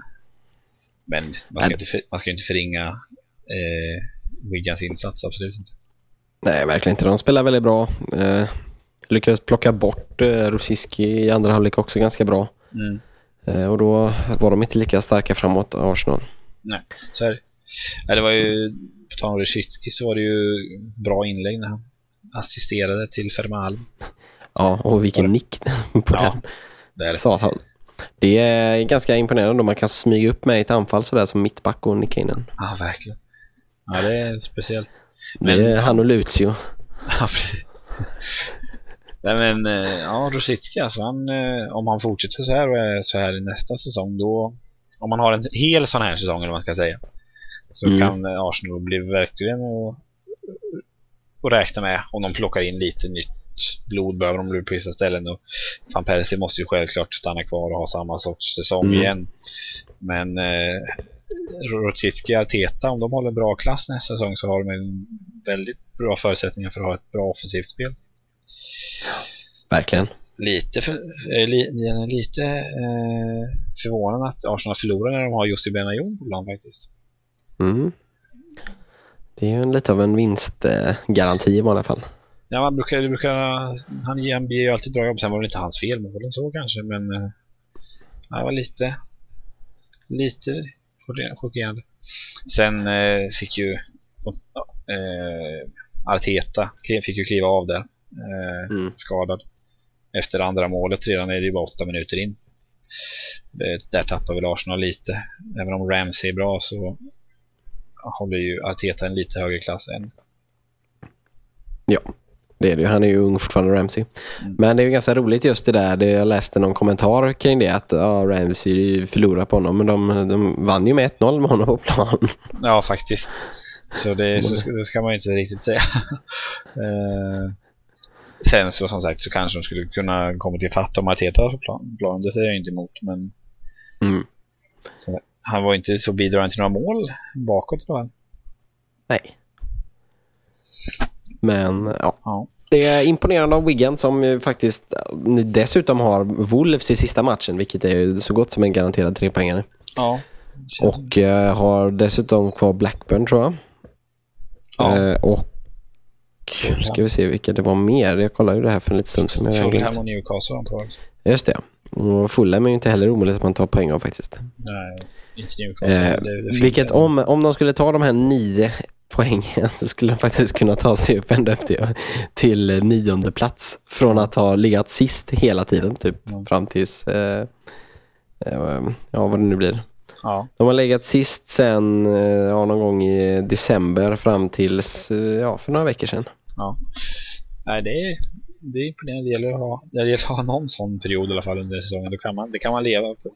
men man ska, Nej. inte, för, man ska inte förringa eh, Wiggans insats, absolut inte. Nej, verkligen inte. De spelar väldigt bra. Eh, lyckades plocka bort eh, Rosiski i andra halvlek också ganska bra. Mm. Eh, och då var de inte lika starka framåt, Arsenal. Så här, nej, det var ju, på tal om Reshitsky så var det ju bra inlägg när han assisterade till Fermal. Ja, och vilken nick på Ja, den. Det är det. Satan. Det är ganska imponerande om man kan smyga upp med ett anfall sådär som mittback och nicka in den. Ja, verkligen. Ja, det är speciellt. Det är han och Lucio. Ja, precis. Nej, men eh, ja, Rosicki alltså, han, eh, om han fortsätter så här och är så här i nästa säsong då, om man har en hel sån här säsong eller vad man ska säga, så Mm. kan Arsenal bli verkligen att räkna med om de plockar in lite nytt blod behöver de bli på vissa ställen och Van Persie måste ju självklart stanna kvar och ha samma sorts säsong Mm. igen. Men eh, Rosicki och Arteta, om de håller bra klass nästa säsong så har de en väldigt bra förutsättningar för att ha ett bra offensivt spel. Verkligen. Lite, för, eh, li, lite eh, förvånad att Arsenal förlorar när de har Jussi Benayoun på plan faktiskt. Mm. Det är ju en, lite av en vinstgaranti i vanliga fall. Ja, man brukar, det brukar, han, ger ju alltid bra jobb, sen var det inte hans fel målen så kanske, men eh, ja, det var lite, lite chockerande-. Sen eh, fick ju eh, Arteta fick ju kliva av där, eh, Mm. skadad. Efter andra målet redan är det ju bara åtta minuter in. Det, där tappar väl Arsenal lite. Även om Ramsey är bra så håller ju Arteta en lite högre klass än Ja, det är det ju. Han är ju ung fortfarande, Ramsey. Mm. Men det är ju ganska roligt just det där. Det, jag läste någon kommentar kring det att ja, Ramsey förlorade på honom. Men de, de vann ju med 1-0 med honom på plan. Ja, faktiskt. Så det, så ska, det ska man ju inte riktigt säga. eh, sen så som sagt så kanske de skulle kunna komma till fatt om Arteta på plan, plan. Det säger jag inte emot. Men Mm. så, han var inte så bidragande till några mål bakåt. Då. Nej. Men ja, Ja. det är imponerande av Wigan som ju faktiskt dessutom har Wolves i sista matchen, vilket är ju så gott som en garanterad trepoängare. ja. Och eh, har dessutom kvar Blackburn tror jag. ja. Eh, och ska vi se vilka det var mer. Jag kollade ju det här för en liten stund sedan. Fulham och Newcastle antagligen. Just det. Och Fulham är ju inte heller omöjligt att man tar poäng av faktiskt. Nej, inte Newcastle. Eh, vilket en- om, om de skulle ta de här nio poängen så skulle de faktiskt kunna ta sig upp ända upp till, till nionde plats. Från att ha legat sist hela tiden typ fram tills, eh, eh, ja vad det nu blir. Ja, De har legat sist sen, eh, ja någon gång i december fram tills, eh, ja för några veckor sedan. ja. Nej, det är, det är imponerande. Det gäller, att ha, det gäller att ha någon sån period i alla fall under säsongen. Då kan man, det kan man leva på.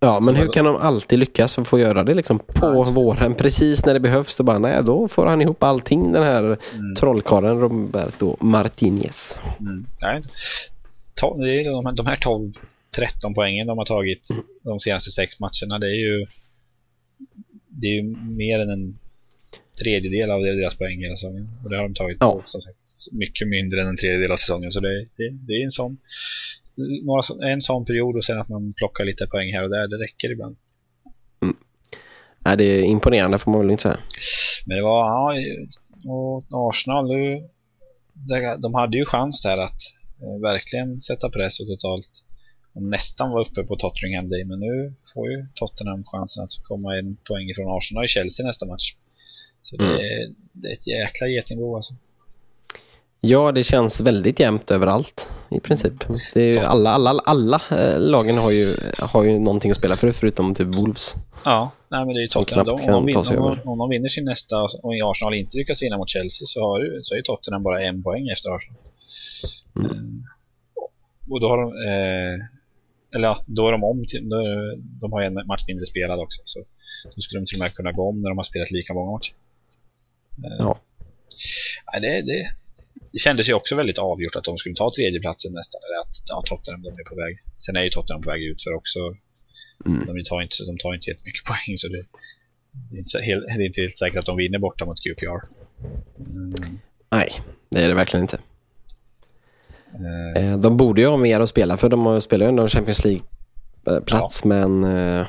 Ja, men hur kan de alltid lyckas och få göra det liksom på Nej. våren precis när det behövs? Då bara, nej, då får han ihop allting den här Mm. trollkarlen Roberto Martinez. Mm. Det är de, här- de här 12 13 poängen de har tagit de senaste sex matcherna, det är ju det är ju mer än en tredjedel av deras poäng hela säsongen. Och det har de tagit Ja. på, som sagt, mycket mindre än en tredjedel av säsongen. Så det, det, det är en sån, några, en sån period och sen att man plockar lite poäng här och där, det räcker ibland. Nej, det är imponerande får man väl inte säga. Men det var, ja, och Arsenal nu, de hade ju chans där att eh, verkligen sätta press och totalt och nästan vara uppe på Tottenham Day, men nu får ju Tottenham chansen att komma en poäng ifrån Arsenal i Chelsea nästa match. Så det, är, det är ett jäkla getingbo alltså. Ja, det känns väldigt jämnt överallt i princip. Det är ju alla, alla, alla eh, lagen har ju, har ju någonting att spela för förutom typ Wolves. Ja, nej men det är ju Tottenham. De, om, de om, om de vinner sin nästa och Arsenal inte lyckas vinna mot Chelsea så, har, så är ju Tottenham bara en poäng efter Arsenal. Mm. Eh, och då har de, eh, eller ja, då är de om, till, då de har ju en match mindre spelad också. Så då skulle de till och med kunna gå om när de har spelat lika många matcher. Eh, Ja. Nej, det, det, det kändes ju också väldigt avgjort att de skulle ta tredjeplatsen nästan. Eller att ja, Tottenham de är på väg. Sen är ju Tottenham på väg ut för också. Mm. De tar inte, de tar inte jättemycket poäng så det, det, är inte, helt, det är inte helt säkert att de vinner borta mot QPR. Mm, Nej, det är det verkligen inte. Eh, De borde ju ha mer att spela för de spelar ju ändå en Champions League-plats men eh,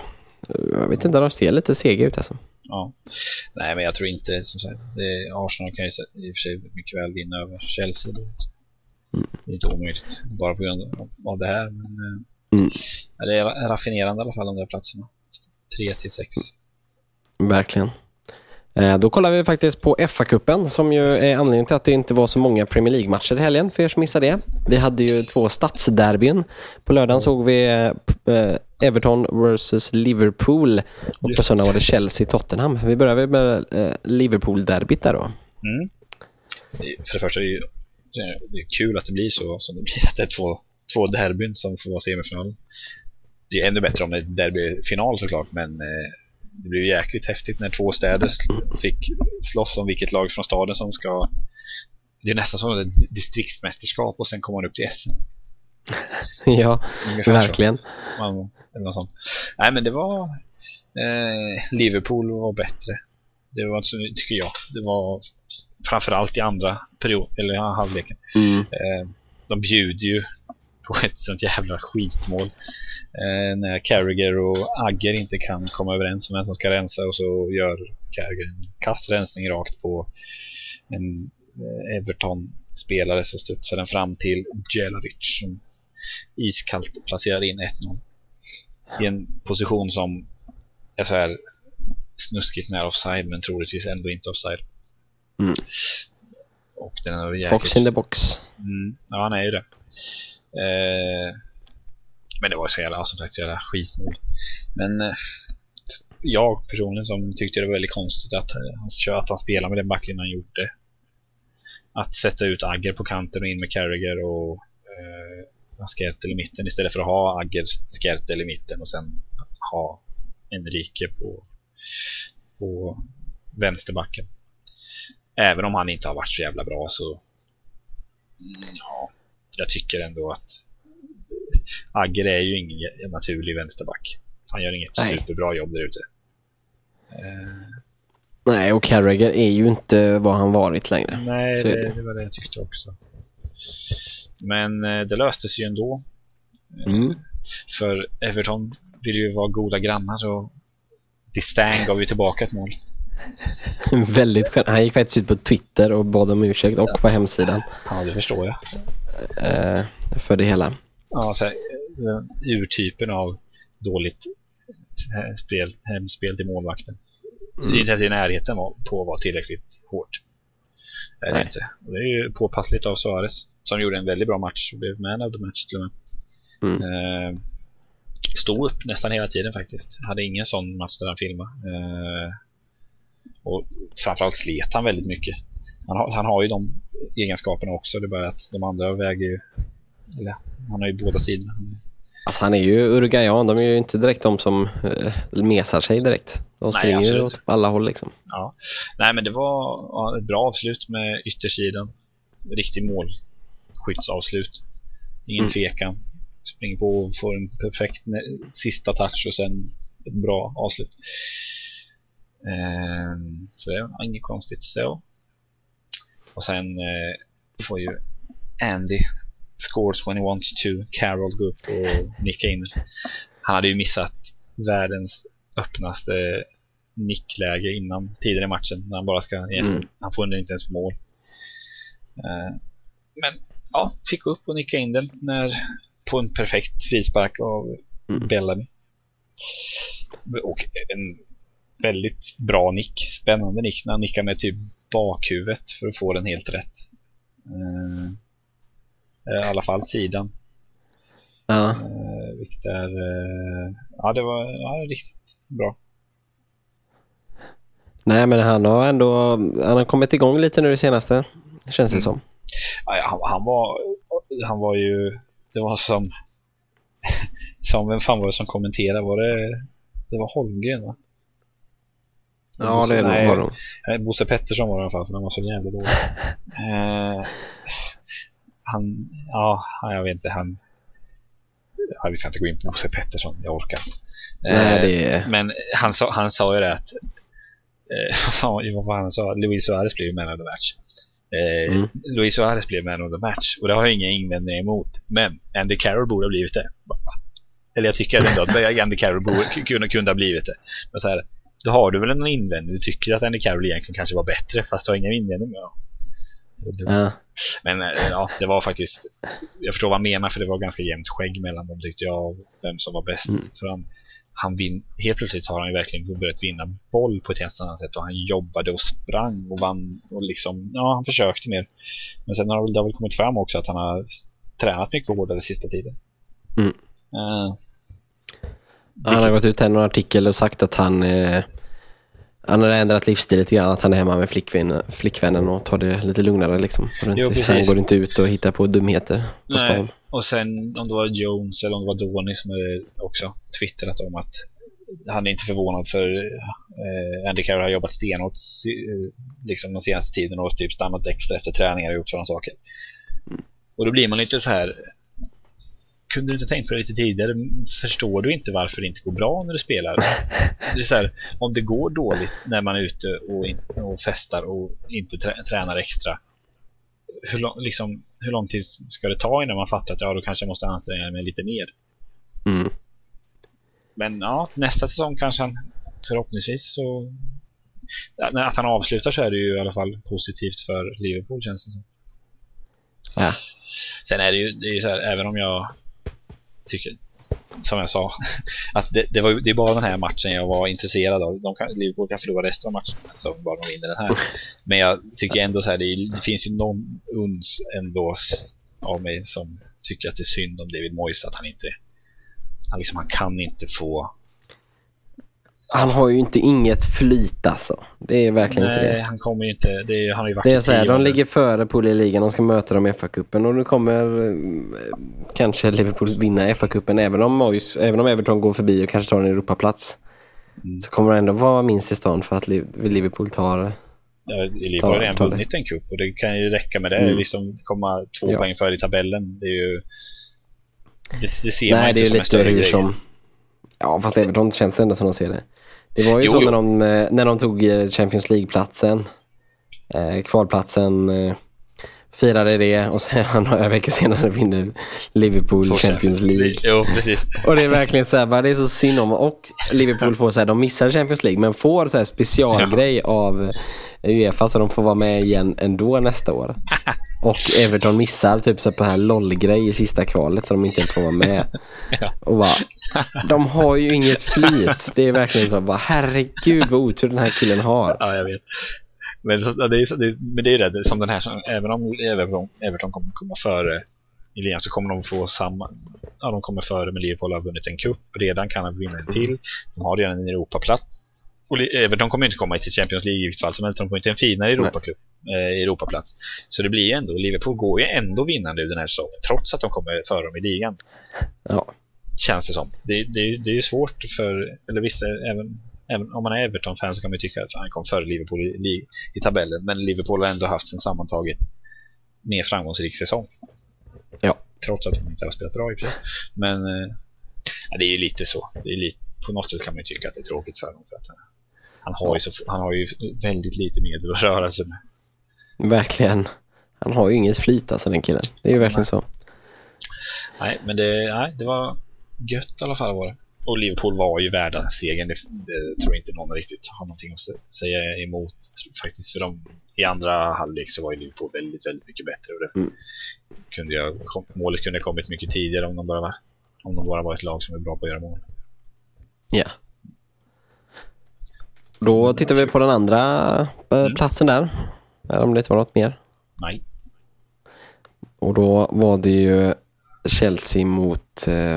jag vet inte, de ser lite sega ut alltså. ja. Nej, men jag tror inte, som sagt, det, Arsenal kan ju i och för sig mycket väl vinna över Chelsea. Det, det är inte omöjligt, bara på grund av, det här. Men, eh, Mm. det är raffinerande i alla fall, de där platserna. 3 till 6. Verkligen. Eh, Då kollar vi faktiskt på FA-cupen som ju är anledningen till att det inte var så många Premier League-matcher i helgen för er som missade det. Vi hade ju två stadsderbyn. På lördagen såg vi eh, Everton vs Liverpool och på söndag var det Chelsea-Tottenham. Vi börjar med eh, Liverpool-derbyt där då. Mm. För det första är det ju det är kul att det blir så som det blir, att det är två, två derbyn som får vara semifinal. Det är ännu bättre om det är derbyfinal såklart, men eh, det blir ju jäkligt häftigt när två städer fick slåss om vilket lag från staden som ska... Det är nästan som ett distriktsmästerskap och sen kommer man upp till SM. ja, Ungefär verkligen. Man, eller något sånt. Nej, men det var... Eh, Liverpool var bättre. Det var, tycker jag. Det var framförallt i andra period, eller halvleken. Mm. Eh, de bjuder ju på ett sånt jävla skitmål. Eh, när Carragher och Agger inte kan komma överens om vem som ska rensa och så gör Carragher en kass rensning rakt på en eh, Everton-spelare så studsar den fram till Jelavic som iskallt placerar in 1-0 i en position som är så här snuskigt nära offside men troligtvis ändå inte offside. Mm. Och den är jäkligt... Fox in the box. Mm, ja, han är ju det. Eh, men det var så jävla, som sagt, så jävla skitmål. Men eh, jag personligen som tyckte det var väldigt konstigt att han, att han spelade med den backlinjen han gjorde. Att sätta ut Agger på kanten och in med Carragher och eh, Skertel i mitten istället för att ha Agger, Skertel i mitten och sen ha Enrique på, på vänsterbacken. Även om han inte har varit så jävla bra så mm, ja, jag tycker ändå att Agger är ju ingen naturlig vänsterback. Han gör inget Nej. superbra jobb där ute. Eh, Nej, och Carragher är ju inte vad han varit längre. nej, det. det var det jag tyckte också. Men eh, det löstes ju ändå. Mm. För Everton vill ju vara goda grannar och Distang gav ju tillbaka ett mål. Väldigt skönt. Han gick faktiskt ut på Twitter och bad om ursäkt och på hemsidan Ja, det förstår jag. eh, för det hela. Ja, så här, eh, urtypen av dåligt eh, spel, hemspel till målvakten. Det är inte ens i närheten på att vara tillräckligt hårt. Det är det inte. Och det är ju påpassligt av Suarez som gjorde en väldigt bra match och blev man of the match till och med. Mm. Eh, stod upp nästan hela tiden faktiskt. Hade ingen sån match där han filmade. Eh, och framförallt slet han väldigt mycket. Han har, han har ju de egenskaperna också. Det är bara att de andra väger ju... Eller, han har ju båda sidorna. Alltså han är ju Uruguayan. De är ju inte direkt de som eh, mesar sig direkt. De Nej, springer absolut. åt alla håll liksom. Ja. Nej, men det var ja, ett bra avslut med yttersidan. Riktig målskyttsavslut. Ingen Mm. tvekan. springer på och får en perfekt sista touch och sen ett bra avslut. Ehm, så det är inget konstigt så. Och sen eh, får ju Andy scores when he wants to. Carol gå upp och nicka in. Han hade ju missat världens öppnaste nickläge innan tidigare i matchen. När han bara ska, mm. han får inte ens mål. Eh, men ja, fick upp och nicka in den när, på en perfekt frispark av mm. Bellamy. Och en väldigt bra nick, spännande nick när han nickar med typ bakhuvudet för att få den helt rätt. Uh, I alla fall sidan. Ja. Uh, vilket är, uh, ja det var ja, riktigt bra. Nej men han har ändå, han har kommit igång lite nu det senaste, känns det mm. som. Han, han, var, han var ju, det var som, som vem fan var det som kommenterade, var det, det var Holmgren va? Ja, Bosse, det är nog nej, Bosse Pettersson var det i alla fall, för han var så jävla dålig. eh, han, ja, jag vet inte, han... Ja, vi ska inte gå in på Bosse Pettersson, jag orkar eh, det... Men han sa, han sa ju det att... Eh, vad var han sa? Luis Suarez blev ju man of the match. Eh, mm. Luis Suarez blev man of the match och det har jag inga invändningar emot. Men Andy Carroll borde ha blivit det. Eller jag tycker ändå att Andy Carroll borde, kunde, kunde ha blivit det. Men så här, då har du väl en invändning. Du tycker att Andy Carroll egentligen kanske var bättre fast du har inga invändningar. Ja. Men eh, ja, det var faktiskt Jag förstår vad han menar för det var ganska jämnt skägg mellan dem tyckte jag vem som var bäst. Mm. För han, han vin, helt plötsligt har han ju verkligen börjat vinna boll på ett helt annat sätt och han jobbade och sprang och vann och liksom, ja han försökte mer. Men sen har det väl kommit fram också att han har tränat mycket hårdare sista tiden. Mm. Uh, han har gått ut här i någon artikel och sagt att han, eh, han har ändrat livsstil lite grann. Att han är hemma med flickvän, flickvännen och tar det lite lugnare. Liksom. Jo, han går inte ut och hittar på dumheter på Nej. stan. Och sen om det var Jones eller om det var Donny som också twittrat om att han är inte förvånad för eh, Andy Carroll har jobbat stenhårt eh, liksom den senaste tiden och typ stannat extra efter träningar och gjort sådana saker. Mm. Och då blir man lite så här kunde du inte tänkt på det lite tidigare? Förstår du inte varför det inte går bra när du spelar? Det är så här, om det går dåligt när man är ute och, in, och festar och inte trä, tränar extra hur, lång, liksom, hur lång tid ska det ta innan man fattar att ja, då kanske jag måste anstränga mig lite mer? Mm. Men ja, nästa säsong kanske han förhoppningsvis så att han avslutar så är det ju i alla fall positivt för Liverpool känns det som. Ja. Sen är det ju, det är ju så här, även om jag tycker, som jag sa, att det, det, var, det är bara den här matchen jag var intresserad av. De kan, Liverpool kan förlora resten av matchen så bara de vinner den här. Men jag tycker ändå så här, det, det finns ju någon uns ändå av mig som tycker att det är synd om David Moyes att han inte han, liksom, han kan inte få han har ju inte inget flyt alltså. Det är verkligen Nej, inte det. han kommer inte. Det är, han har ju varit det är så här, de ligger före Pool i ligan. De ska möta dem i FA-cupen och nu kommer eh, kanske Liverpool vinna FA-cupen även om Moyes, även om Everton går förbi och kanske tar en Europaplats. Mm. Så kommer det ändå vara minst i stan för att Liverpool tar Ja, Liverpool har redan vunnit en cup och det kan ju räcka med det. Mm. Liksom komma två ja. poäng före i tabellen. Det är ju... Det, det ser Nej, man inte det är som lite en större hur grej. Som, Ja, fast Everton känns ändå som de ser det. Det var ju jo, så När, de, eh, när de tog eh, Champions League-platsen, eh, kvalplatsen, eh, firade det och sen några veckor senare vinner Liverpool så Champions League. Jo, precis. Och det är verkligen så här, det är så synd om. Och Liverpool får så här, de missar Champions League men får så här specialgrej ja. av Uefa så de får vara med igen ändå nästa år. Och Everton missar typ så på här LOL-grej i sista kvalet så de inte får vara med. Ja. Och bara, de har ju inget flyt. Det är verkligen så bara, herregud vad otur den här killen har. Ja, jag vet. Men, det, är, det, men det är det, som den här, som, även om Everton, Everton kommer komma före i ligan så kommer de få samma, ja de kommer före med Liverpool har vunnit en cup, redan kan de vinna en till. De har redan en Europaplats. Och Everton kommer inte komma till Champions League i vilket fall som helst, de får inte en finare Europaklubb, eh, Europaplats. Så det blir ju ändå, Liverpool går ju ändå vinnande ur den här säsongen, trots att de kommer före dem i ligan. Ja. Känns det som. Det, det, det är ju svårt för, eller visst, Även om man är Everton-fan så kan man tycka att han kom före Liverpool i, i, tabellen. Men Liverpool har ändå haft en sammantaget mer framgångsrik säsong. Ja. Trots att de inte har spelat bra i och för sig. Men eh, ja, det är ju lite så. Det är lite, på något sätt kan man ju tycka att det är tråkigt för honom. För att, eh, han, har ju så, han har ju väldigt lite medel att röra sig med. Verkligen. Han har ju inget flyt alltså den killen. Det är ju verkligen så. Nej, men det, nej, det var gött i alla fall var det. Och Liverpool var ju värda segern. Det, det tror jag inte någon riktigt har någonting att säga emot faktiskt. För de, i andra halvlek så var ju Liverpool väldigt, väldigt mycket bättre. Och det Mm. kunde jag, kom, målet kunde kommit mycket tidigare om de bara var, om de bara var ett lag som är bra på att göra mål. Ja. Då tittar vi på den andra eh, Mm. platsen där. Eller Om det inte var något mer. Nej. Och då var det ju Chelsea mot eh,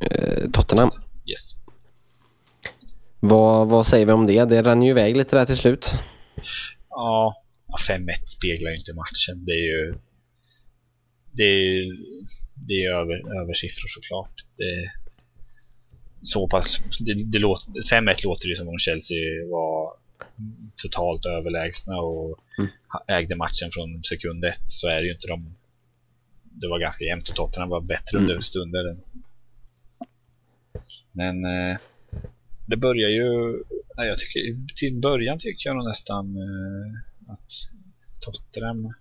eh, Tottenham. Yes. Vad, vad säger vi om det? Det rann ju iväg lite där till slut. Ja, 5-1 speglar ju inte matchen. Det är ju det är, det är över, översiffror såklart. Det, så pass, det, det låter, 5-1 låter ju som om Chelsea var totalt överlägsna och Mm. ägde matchen från sekund ett så är det ju inte de det var ganska jämnt och Tottenham var bättre Mm. under stunder men eh, det börjar ju nej, jag tycker, till början tycker jag nästan eh, att Tottenham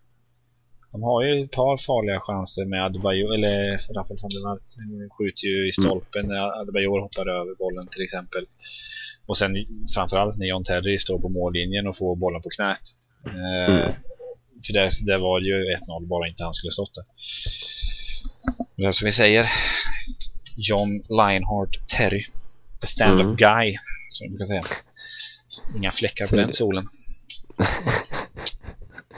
de har ju ett par farliga chanser med Adebayor, eller Rafael van der Vaart skjuter ju i stolpen när Adebayor hoppar över bollen till exempel. Och sen framförallt när John Terry står på mållinjen och får bollen på knät. Eh, Mm. För det, det var ju 1-0, bara inte han skulle stått där. Men som vi säger, John Lionheart Terry. The stand-up Mm. guy, som vi brukar säga. Inga fläckar på den solen.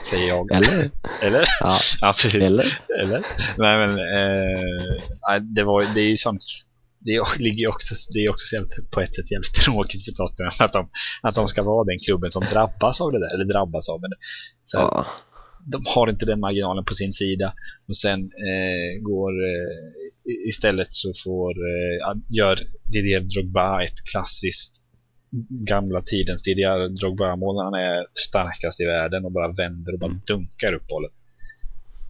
Säger jag. Eller? Eller? Ja, Ja, precis. eller? Eller? Nej, men eh, det, var, det är ju sånt. Det är, ligger också, det är också på ett sätt jävligt tråkigt för Tottenham att de, att de ska vara den klubben som drabbas av det där. Eller drabbas av det. Så Ja. De har inte den marginalen på sin sida. Och sen eh, går eh, istället så får eh, gör Didier Drogba ett klassiskt gamla tidens Didier Drogba-mål. Han är starkast i världen och bara vänder och bara dunkar upp bollen.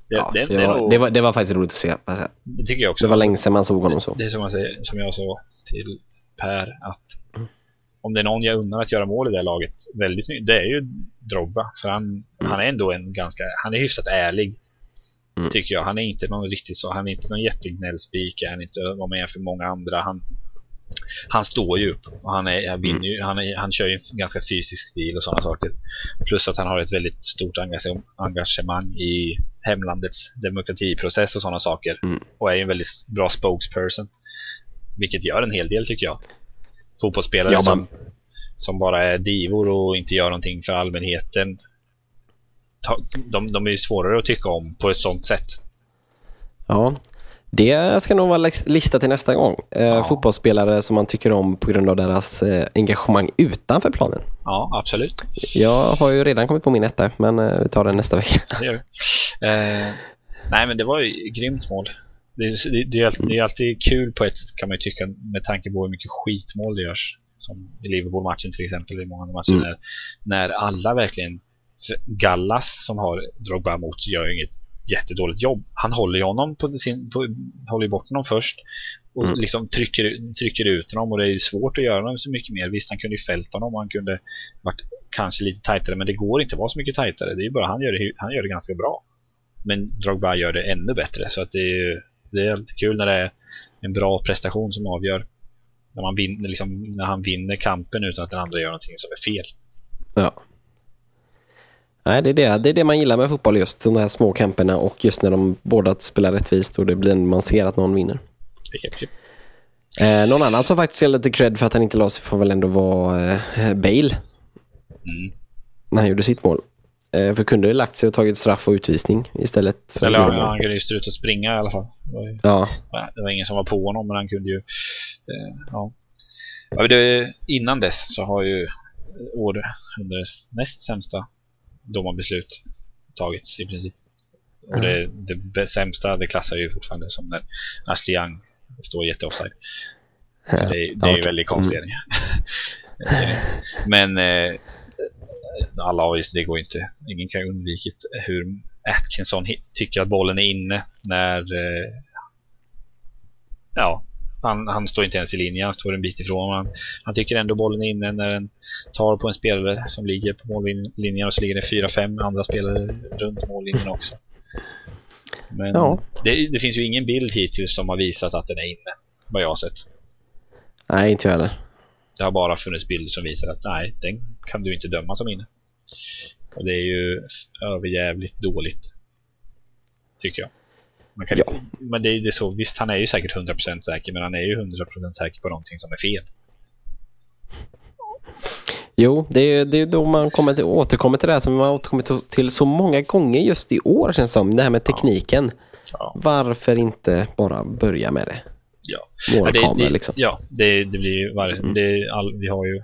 Det, Ja, det, det, var, nog- det, var, det var faktiskt roligt att se. Alltså, det tycker jag också. Det var länge sedan man såg honom så. Det är som, jag säger, som jag sa till Per att om det är någon jag unnar att göra mål i det här laget väldigt mycket, det är ju Drogba. För han, han är ändå en ganska, han är hyfsat ärlig. Mm. Tycker jag. Han är inte någon riktigt så, han är inte någon jättegnällspik, han är inte vad med för många andra. Han, han står ju upp och han, är, han, vinner ju, han, är, han kör ju en ganska fysisk stil och sådana saker. Plus att han har ett väldigt stort engage- engagemang i hemlandets demokratiprocess och sådana saker. Mm. Och är ju en väldigt bra spokesperson. Vilket gör en hel del tycker jag. Fotbollsspelare Ja, som, som bara är divor och inte gör någonting för allmänheten. De, de är ju svårare att tycka om på ett sånt sätt. Ja, det ska nog vara lex- lista till nästa gång. Eh, Ja. Fotbollsspelare som man tycker om på grund av deras eh, engagemang utanför planen. Ja, absolut. Jag har ju redan kommit på min etta, men eh, vi tar den nästa vecka. Det gör. Eh, nej, men det var ju grymt mål. Det, är- det, det, är alltid, det är alltid kul på ett kan man ju tycka med tanke på hur mycket skitmål det görs. Som i Liverpool-matchen till exempel, i många andra matcher. Mm. När, när alla verkligen... Gallas som har Drogba mot sig gör ju inget jättedåligt jobb. Han håller ju honom på sin, på, håller bort honom först och Mm. liksom trycker, trycker ut honom och det är svårt att göra honom så mycket mer. Visst, han kunde ju fällt honom och han kunde varit kanske lite tajtare, men det går inte att vara så mycket tajtare. Det är ju bara han gör det, han gör det ganska bra. Men Drogba gör det ännu bättre, så att det är det är alltid kul när det är en bra prestation som avgör. När, man vinner, liksom, när han vinner kampen utan att den andra gör någonting som är fel. Ja. Nej, det är det. det är det man gillar med fotboll just. De här små kamperna och just när de båda spelar rättvist och det blir, man ser att någon vinner. Japp, japp. Eh, någon annan som faktiskt ha lite cred för att han inte la sig får väl ändå vara eh, Bale Mm. när han gjorde sitt mål. Eh, för kunde ju lagt sig och tagit straff och utvisning istället för Eller att han, kunde ju stå ut och springa i alla fall. Det var, ju, Ja, det var ingen som var på honom, men han kunde ju... Eh, ja. Ja, det, innan dess så har ju århundradets näst sämsta domarbeslut tagits i princip. Och det, det sämsta, det klassar ju fortfarande som när Ashley Young står jätteoffside. Så det, är- det är ju väldigt konstigt. Eh, Men eh, alla ju, det går inte. Ingen kan ju undvikit hur Atkinson tycker att bollen är inne när eh, ja, han, han, står inte ens i linjen, han står en bit ifrån. Han, han tycker ändå bollen är inne när den tar på en spelare som ligger på mållinjen och så ligger det 4-5 andra spelare runt mållinjen också. Men ja. det, det, finns ju ingen bild hittills som har visat att den är inne, vad jag har sett. Nej, inte jag heller. Det har bara funnits bilder som visar att nej, den kan du inte döma som inne. Och det är ju överjävligt dåligt. Tycker jag. Ja. inte, men det är, det är så, visst han är ju säkert 100% säker men han är ju 100% säker på någonting som är fel. Jo, det är, det är då man kommer till, återkommer till det här som man återkommit till så många gånger just i år känns som. Det här med tekniken. Ja. Varför inte bara börja med det? Ja, ja det, kameror, liksom. ja det, det blir ju varje, mm. det all, vi har ju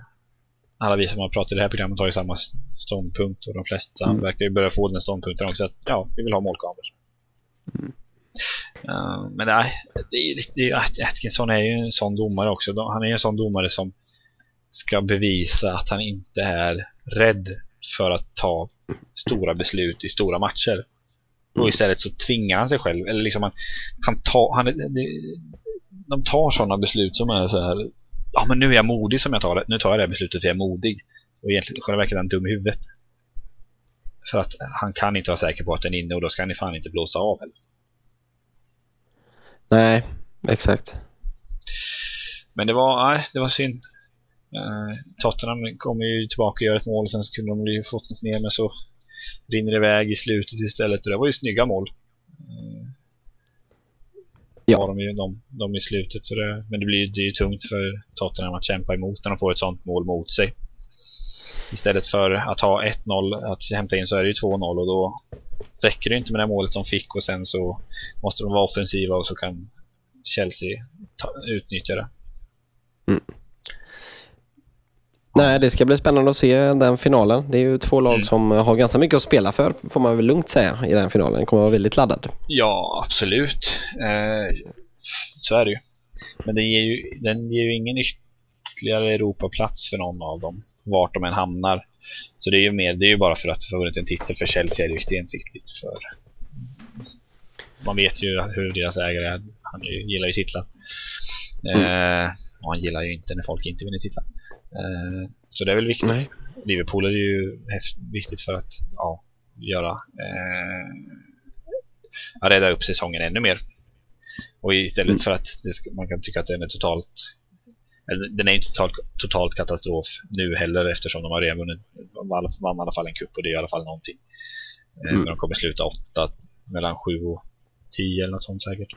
alla vi som har pratat i det här programmet har ju samma ståndpunkt och de flesta mm. verkar ju börja få den ståndpunkten också att ja, vi vill ha målkameror. Mm. Uh, men nej, det är, det Atkinson är ju en sån domare också. Han är en sån domare som ska bevisa att han inte är rädd för att ta stora beslut i stora matcher. Och istället så tvingar han sig själv. Eller liksom han, han tar, han, de tar sådana beslut som är så här. Ja, men nu är jag modig som jag tar det. Nu tar jag det här beslutet jag är modig. Och egentligen själva verket är han dum i huvudet. För att han kan inte vara säker på att den är inne och då ska han fan inte blåsa av heller. Nej, exakt. Men det var, nej, det var synd. Uh, Tottenham kommer ju tillbaka och gör ett mål sen så kunde de ju fått något mer men så rinner det iväg i slutet istället och det var ju snygga mål. Ja. Har de ju de, de i slutet så det, men det blir det är ju tungt för Tottenham att kämpa emot när de får ett sånt mål mot sig. Istället för att ha 1-0 att hämta in så är det ju 2-0 och då räcker det inte med det målet de fick och sen så måste de vara offensiva och så kan Chelsea ta, utnyttja det. Mm. Nej, det ska bli spännande att se den finalen. Det är ju två lag mm. som har ganska mycket att spela för, får man väl lugnt säga, i den finalen. Den kommer att vara väldigt laddad. Ja, absolut. Eh, så är det ju. Men den ger ju, den ger ju ingen ytterligare Europaplats för någon av dem, vart de än hamnar. Så det är ju mer, det är ju bara för att få vunnit en titel för Chelsea är det extremt viktigt för man vet ju hur deras ägare är. Han gillar ju titlar. Eh, och han gillar ju inte när folk inte vinner titlar. Eh, så det är väl viktigt. Nej. Liverpool är ju viktigt för att ja, göra eh, rädda upp säsongen ännu mer. Och istället mm. för att ska, man kan tycka att den är totalt den är inte totalt, totalt katastrof nu heller eftersom de har redan vunnit vann i alla fall en kupp och det är i alla fall någonting. Eh, mm. Men de kommer sluta åtta mellan sju och tio eller något sånt säkert.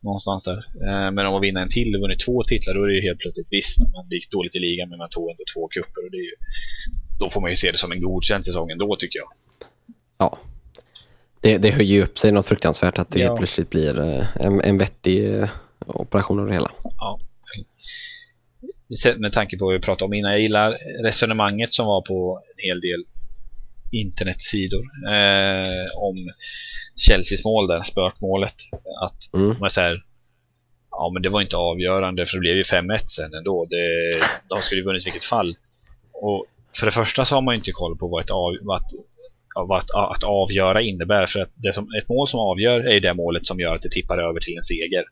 Någonstans där. Eh, men om man vinner en till och vunnit två titlar då är det ju helt plötsligt visst. Man gick dåligt i ligan men man tog ändå två kupper och det är ju, då får man ju se det som en godkänd säsong ändå tycker jag. Ja. Det, det höjer ju upp sig något fruktansvärt att det ja. plötsligt blir eh, en, en vettig operation av det hela. Ja, med tanke på vad vi pratade om innan. Jag gillar resonemanget som var på en hel del internetsidor eh, om Chelseas mål där, spökmålet. Att mm. man säger ja men det var inte avgörande för det blev ju 5-1 sen ändå. Det, de skulle ju vunnit vilket fall. Och för det första så har man ju inte koll på vad ett, av, vad att, vad att, att avgöra innebär. För att det som, ett mål som avgör är ju det målet som gör att det tippar över till en seger.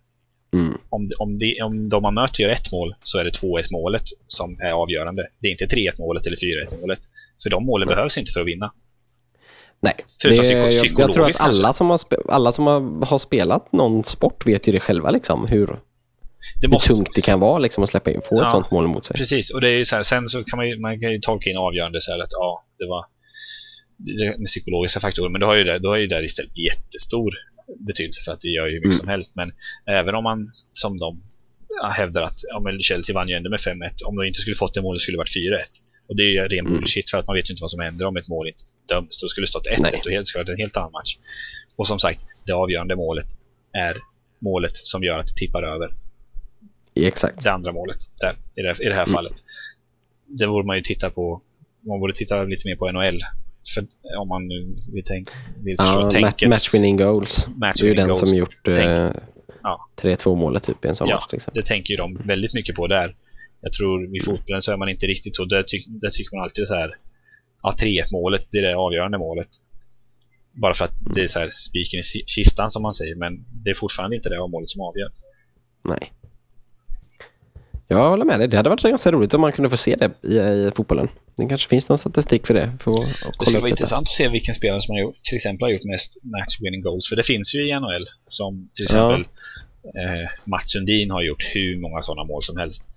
Mm. Om, om, de, om de man möter gör ett mål så är det 2-1 målet som är avgörande. Det är inte 3-1 målet eller 4-1 målet. För de målen mm. behövs inte för att vinna. Nej, det, jag, jag, tror att alla som, har, alla som har, har, spelat någon sport vet ju det själva liksom. Hur, det måste... hur tungt det kan vara liksom, att släppa in, få ja, ett sånt mål mot sig. Precis, och det är så här, sen så kan man ju, man kan ju tolka in avgörande så här att ja, det var med psykologiska faktorer, men då har ju det, då har ju det istället jättestor betydelse för att det gör ju mycket mm. som helst. Men även om man som de hävdar att ja, men Chelsea vann ju ändå med 5-1. Om de inte skulle fått det målet skulle det varit 4-1. Och det är ju ren mm. bullshit för att man vet ju inte vad som händer om ett mål inte döms. Då skulle det stått 1-1 och helt det en helt annan match. Och som sagt, det avgörande målet är målet som gör att det tippar över. Exakt. Det andra målet där, i, det, i det här mm. fallet. Det borde man ju titta på. Man borde titta lite mer på NHL för, om man nu vill, tänk, vill förstå ja, tänket. Match winning goals. Match det är ju den goals. som gjort eh, ja. 3-2 målet typ i en sån ja, match. Till det tänker ju de väldigt mycket på där. Jag tror vid fotbollen så är man inte riktigt så. Där, ty där tycker man alltid så här. Ja, 3-1 målet, det är det avgörande målet. Bara för att det är så här spiken i kistan som man säger, men det är fortfarande inte det målet som avgör. Nej. Jag håller med dig. Det hade varit ganska roligt om man kunde få se det i, i fotbollen. Det kanske finns någon statistik för det. För att, att det skulle vara intressant att se vilken spelare som har gjort, till exempel har gjort mest match-winning goals. För det finns ju i NHL som till exempel ja. eh, Mats Sundin har gjort hur många sådana mål som helst.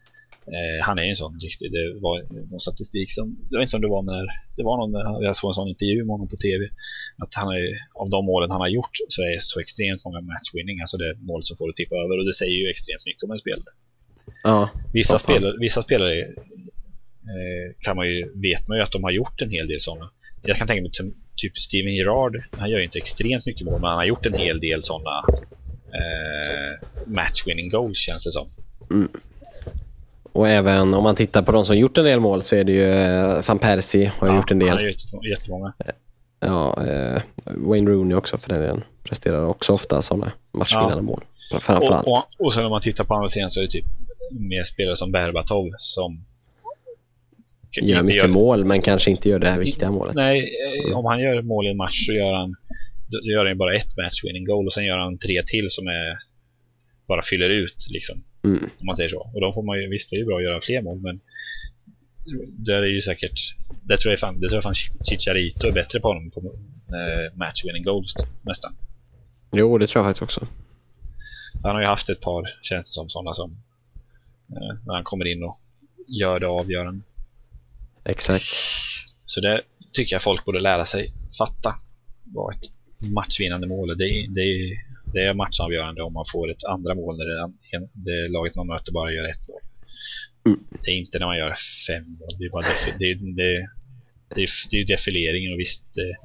Eh, han är ju en sån riktig, det var någon statistik som, jag vet inte om det var när, det var någon, jag såg en sån intervju med honom på TV, att han är, av de målen han har gjort så är det så extremt många match-winning, alltså det mål som får det tippa över och det säger ju extremt mycket om en spelare. Ja, vissa, spelare, vissa spelare eh, kan man ju, vet man ju att de har gjort en hel del sådana. Jag kan tänka mig typ Steven Gerrard, han gör ju inte extremt mycket mål, men han har gjort en hel del sådana eh, match-winning goals känns det som. Mm. Och även om man tittar på de som gjort en del mål så är det ju eh, van Persie har ja, gjort en del. Han har gjort jättemånga. Ja, eh, Wayne Rooney också för den delen. Presterar också ofta sådana matchvinnande ja. mål. Framförallt. Och, och, och sen om man tittar på andra sidan så är det typ mer spelare som Berbatov som gör mycket gör... mål men kanske inte gör det här viktiga målet. Nej, eh, om han gör mål i en match så gör han, gör han bara ett match winning goal och sen gör han tre till som är bara fyller ut liksom. Mm. Om man säger så. Och då får man ju, visst det är ju bra att göra fler mål men där är ju säkert, det tror jag fan, det tror jag fan Chicharito är bättre på honom på eh, match winning goals nästan. Jo, det tror jag faktiskt också. Han har ju haft ett par, känns det som, sådana som eh, när han kommer in och gör det avgörande. Exakt. Så det tycker jag folk borde lära sig fatta vad ett matchvinnande mål är. Det, det, det är matchavgörande om man får ett andra mål när det, det laget man möter bara gör ett mål. Mm. Det är inte när man gör fem mål. Det är bara det, det, det, det är defileringen och visst det,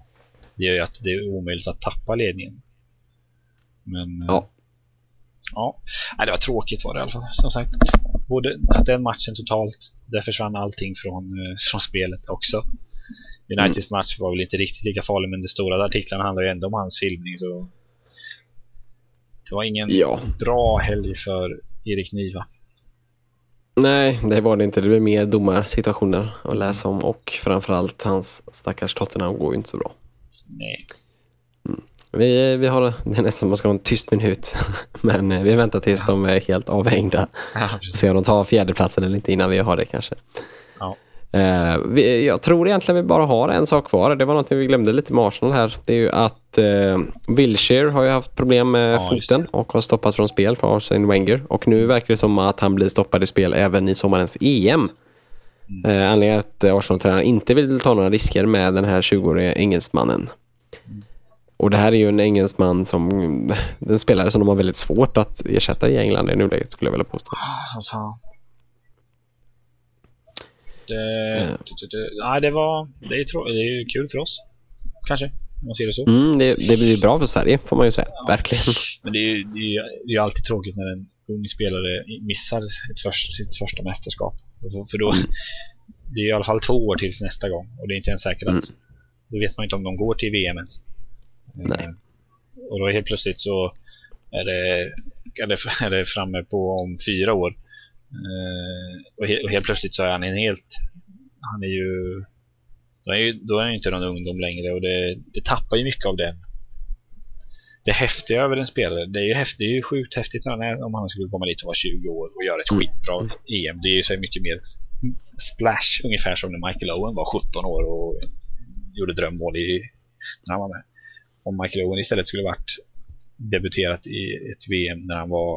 det gör ju att det är omöjligt att tappa ledningen. Men ja. ja, Nej, det var tråkigt var det i alla fall. Som sagt, både att den matchen totalt, där försvann allting från, eh, från spelet också. Uniteds mm. match var väl inte riktigt lika farlig men de stora artiklarna handlar ju ändå om hans filmning så det var ingen ja. bra helg för Erik Niva. Nej, det var det inte. Det blev mer domarsituationer att läsa om och framförallt hans stackars Tottenham går ju inte så bra. Nej. Mm. Vi, vi har, det är nästan man ska ha en tyst minut, men eh, vi väntar tills ja. de är helt avhängda. Ja, Se om de tar fjärdeplatsen eller inte innan vi har det kanske. Uh, vi, jag tror egentligen vi bara har en sak kvar. Det var något vi glömde lite med Arsenal här. Det är ju att uh, Wilshire har ju haft problem med ja, foten och har stoppats från spel för Arsene Wenger. Och nu verkar det som att han blir stoppad i spel även i sommarens EM. Mm. Uh, anledningen att Arsenal-tränaren inte vill ta några risker med den här 20-årige engelsmannen. Mm. Och det här är ju en engelsman som, en spelare som de har väldigt svårt att ersätta i England i nuläget skulle jag vilja påstå. Oh, det, mm. nej, det var det är, det är kul för oss. Kanske, om man ser det så. Mm, det, det blir bra för Sverige, får man ju säga. Ja. Verkligen. Men det är ju det är, det är alltid tråkigt när en ung spelare missar ett först, sitt första mästerskap. För då, mm. det är i alla fall två år tills nästa gång. Och det är inte ens säkert att... Mm. Då vet man inte om de går till VM ens. Nej. Eh, och då helt plötsligt så är det, är det, är det framme på om fyra år. Eh, och, he, och, helt plötsligt så är han en helt... Han är ju... Då är, ju, då är han inte någon ungdom längre och det, det tappar ju mycket av den. Det häftiga över en spelare, det är ju, häftigt, det är ju sjukt häftigt om han skulle komma dit och vara 20 år och göra ett mm. skitbra EM. Det är ju så mycket mer splash, ungefär som när Michael Owen var 17 år och gjorde drömmål i, när han var med. Om Michael Owen istället skulle varit debuterat i ett VM när han var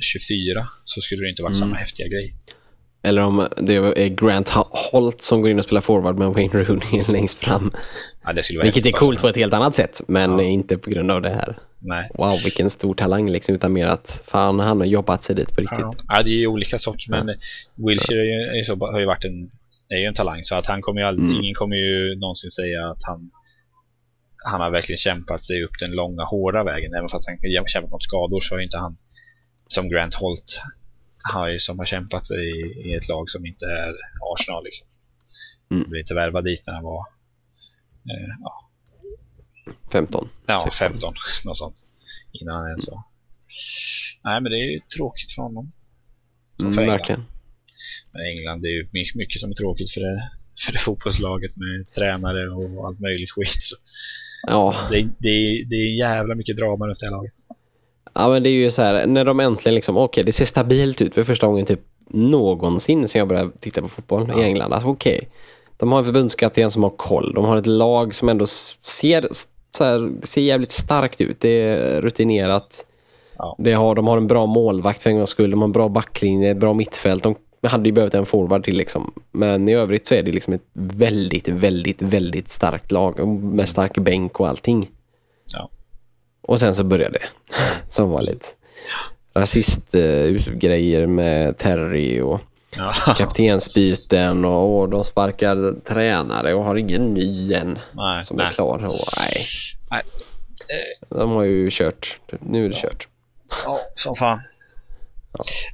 24 så skulle det inte varit mm. samma häftiga grej. Eller om det är Grant Holt som går in och spelar forward med Wayne Rooney längst fram. Ja, det skulle vara Vilket är coolt på ett helt annat sätt, men ja. inte på grund av det här. Nej. Wow, vilken stor talang liksom, utan mer att fan, han har jobbat sig dit på riktigt. Ja, ja det är ju olika sorts, men Wilshire är ju, så, har ju varit en, är ju en talang, så att han kommer ju aldrig, mm. ingen kommer ju någonsin säga att han han har verkligen kämpat sig upp den långa, hårda vägen. Även fast han kan kämpa mot skador så har inte han som Grant Holt har som har kämpat i, i ett lag som inte är Arsenal. Liksom. Mm. Blev inte värvad dit när han var eh, ja. 15. Ja, 16. 15. Något sånt. Innan han ens var. Nej, men det är ju tråkigt för honom. Mm, för verkligen. Men England, det är ju mycket som är tråkigt för det, för det fotbollslaget med tränare och allt möjligt skit. Så. Ja, Det, det, det är jävla mycket drama runt det här laget. Ja men det är ju så här, när de äntligen liksom, okej det ser stabilt ut för första gången typ någonsin sen jag började titta på fotboll i England. Alltså okej, de har en förbundskapten som har koll, de har ett lag som ändå ser, så här, ser jävligt starkt ut, det är rutinerat. Ja. Det har, de har en bra målvakt för en gångs skull, de har en bra backlinje, bra mittfält. De hade ju behövt en forward till liksom. Men i övrigt så är det liksom ett väldigt, väldigt, väldigt starkt lag med stark bänk och allting. Ja. Och sen så började det som vanligt. Rasistgrejer med Terry och Ja. kaptensbyten och, och de sparkar tränare och har ingen ny än Nej, som nej. är klar. Och, nej. Nej. De har ju kört. Nu är det kört. Ja, som fan.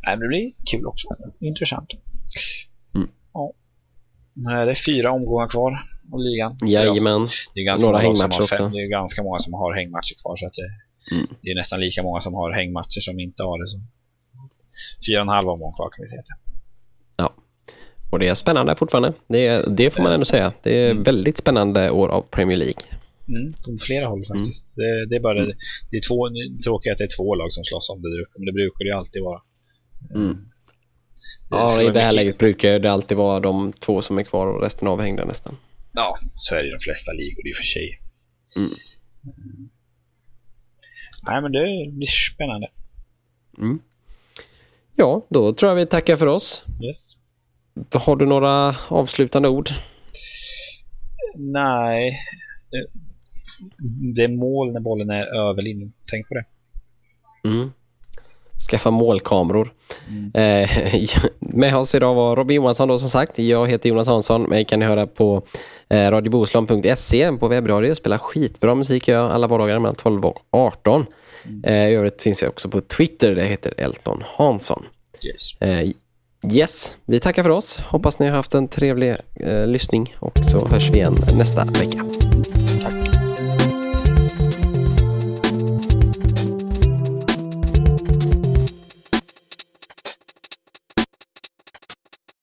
Nej, men det blir kul också. Intressant. Mm. Nej, det är fyra omgångar kvar av ligan. Jajamän. Det är ganska Några många som hängmatcher har fem, också. Det är ganska många som har hängmatcher kvar. Så att det, Mm. det är nästan lika många som har hängmatcher som inte har det. Så. Fyra och en halv omgång kvar kan vi säga. Ja. Och det är spännande fortfarande. Det, det får man ändå säga. Det är Mm. väldigt spännande år av Premier League. Mm, på flera håll faktiskt. Det, det är bara det, det är två, är att det är två lag som slåss om det där uppe. Men det brukar det ju alltid vara. Mm. Ja, i det här läget brukar det alltid vara de två som är kvar och resten avhängda nästan. Ja, så är det i de flesta ligor i och för sig. Mm. Mm. Nej, men det blir spännande. Ja, då tror jag vi tackar för oss. Yes. Har du några avslutande ord? Nej. Det, det är mål när bollen är över linjen. Tänk på det. Mm. Skaffa målkameror. Mm. Eh, med oss idag var Robin Johansson då som sagt. Jag heter Jonas Hansson. Mig kan ni höra på eh, radiobohuslän.se på webbradio. Spelar skitbra musik jag alla vardagar mellan 12 och 18. Eh, I övrigt finns jag också på Twitter. Det heter Elton Hansson. Yes. Eh, yes, vi tackar för oss. Hoppas ni har haft en trevlig eh, lyssning och så hörs vi igen nästa vecka.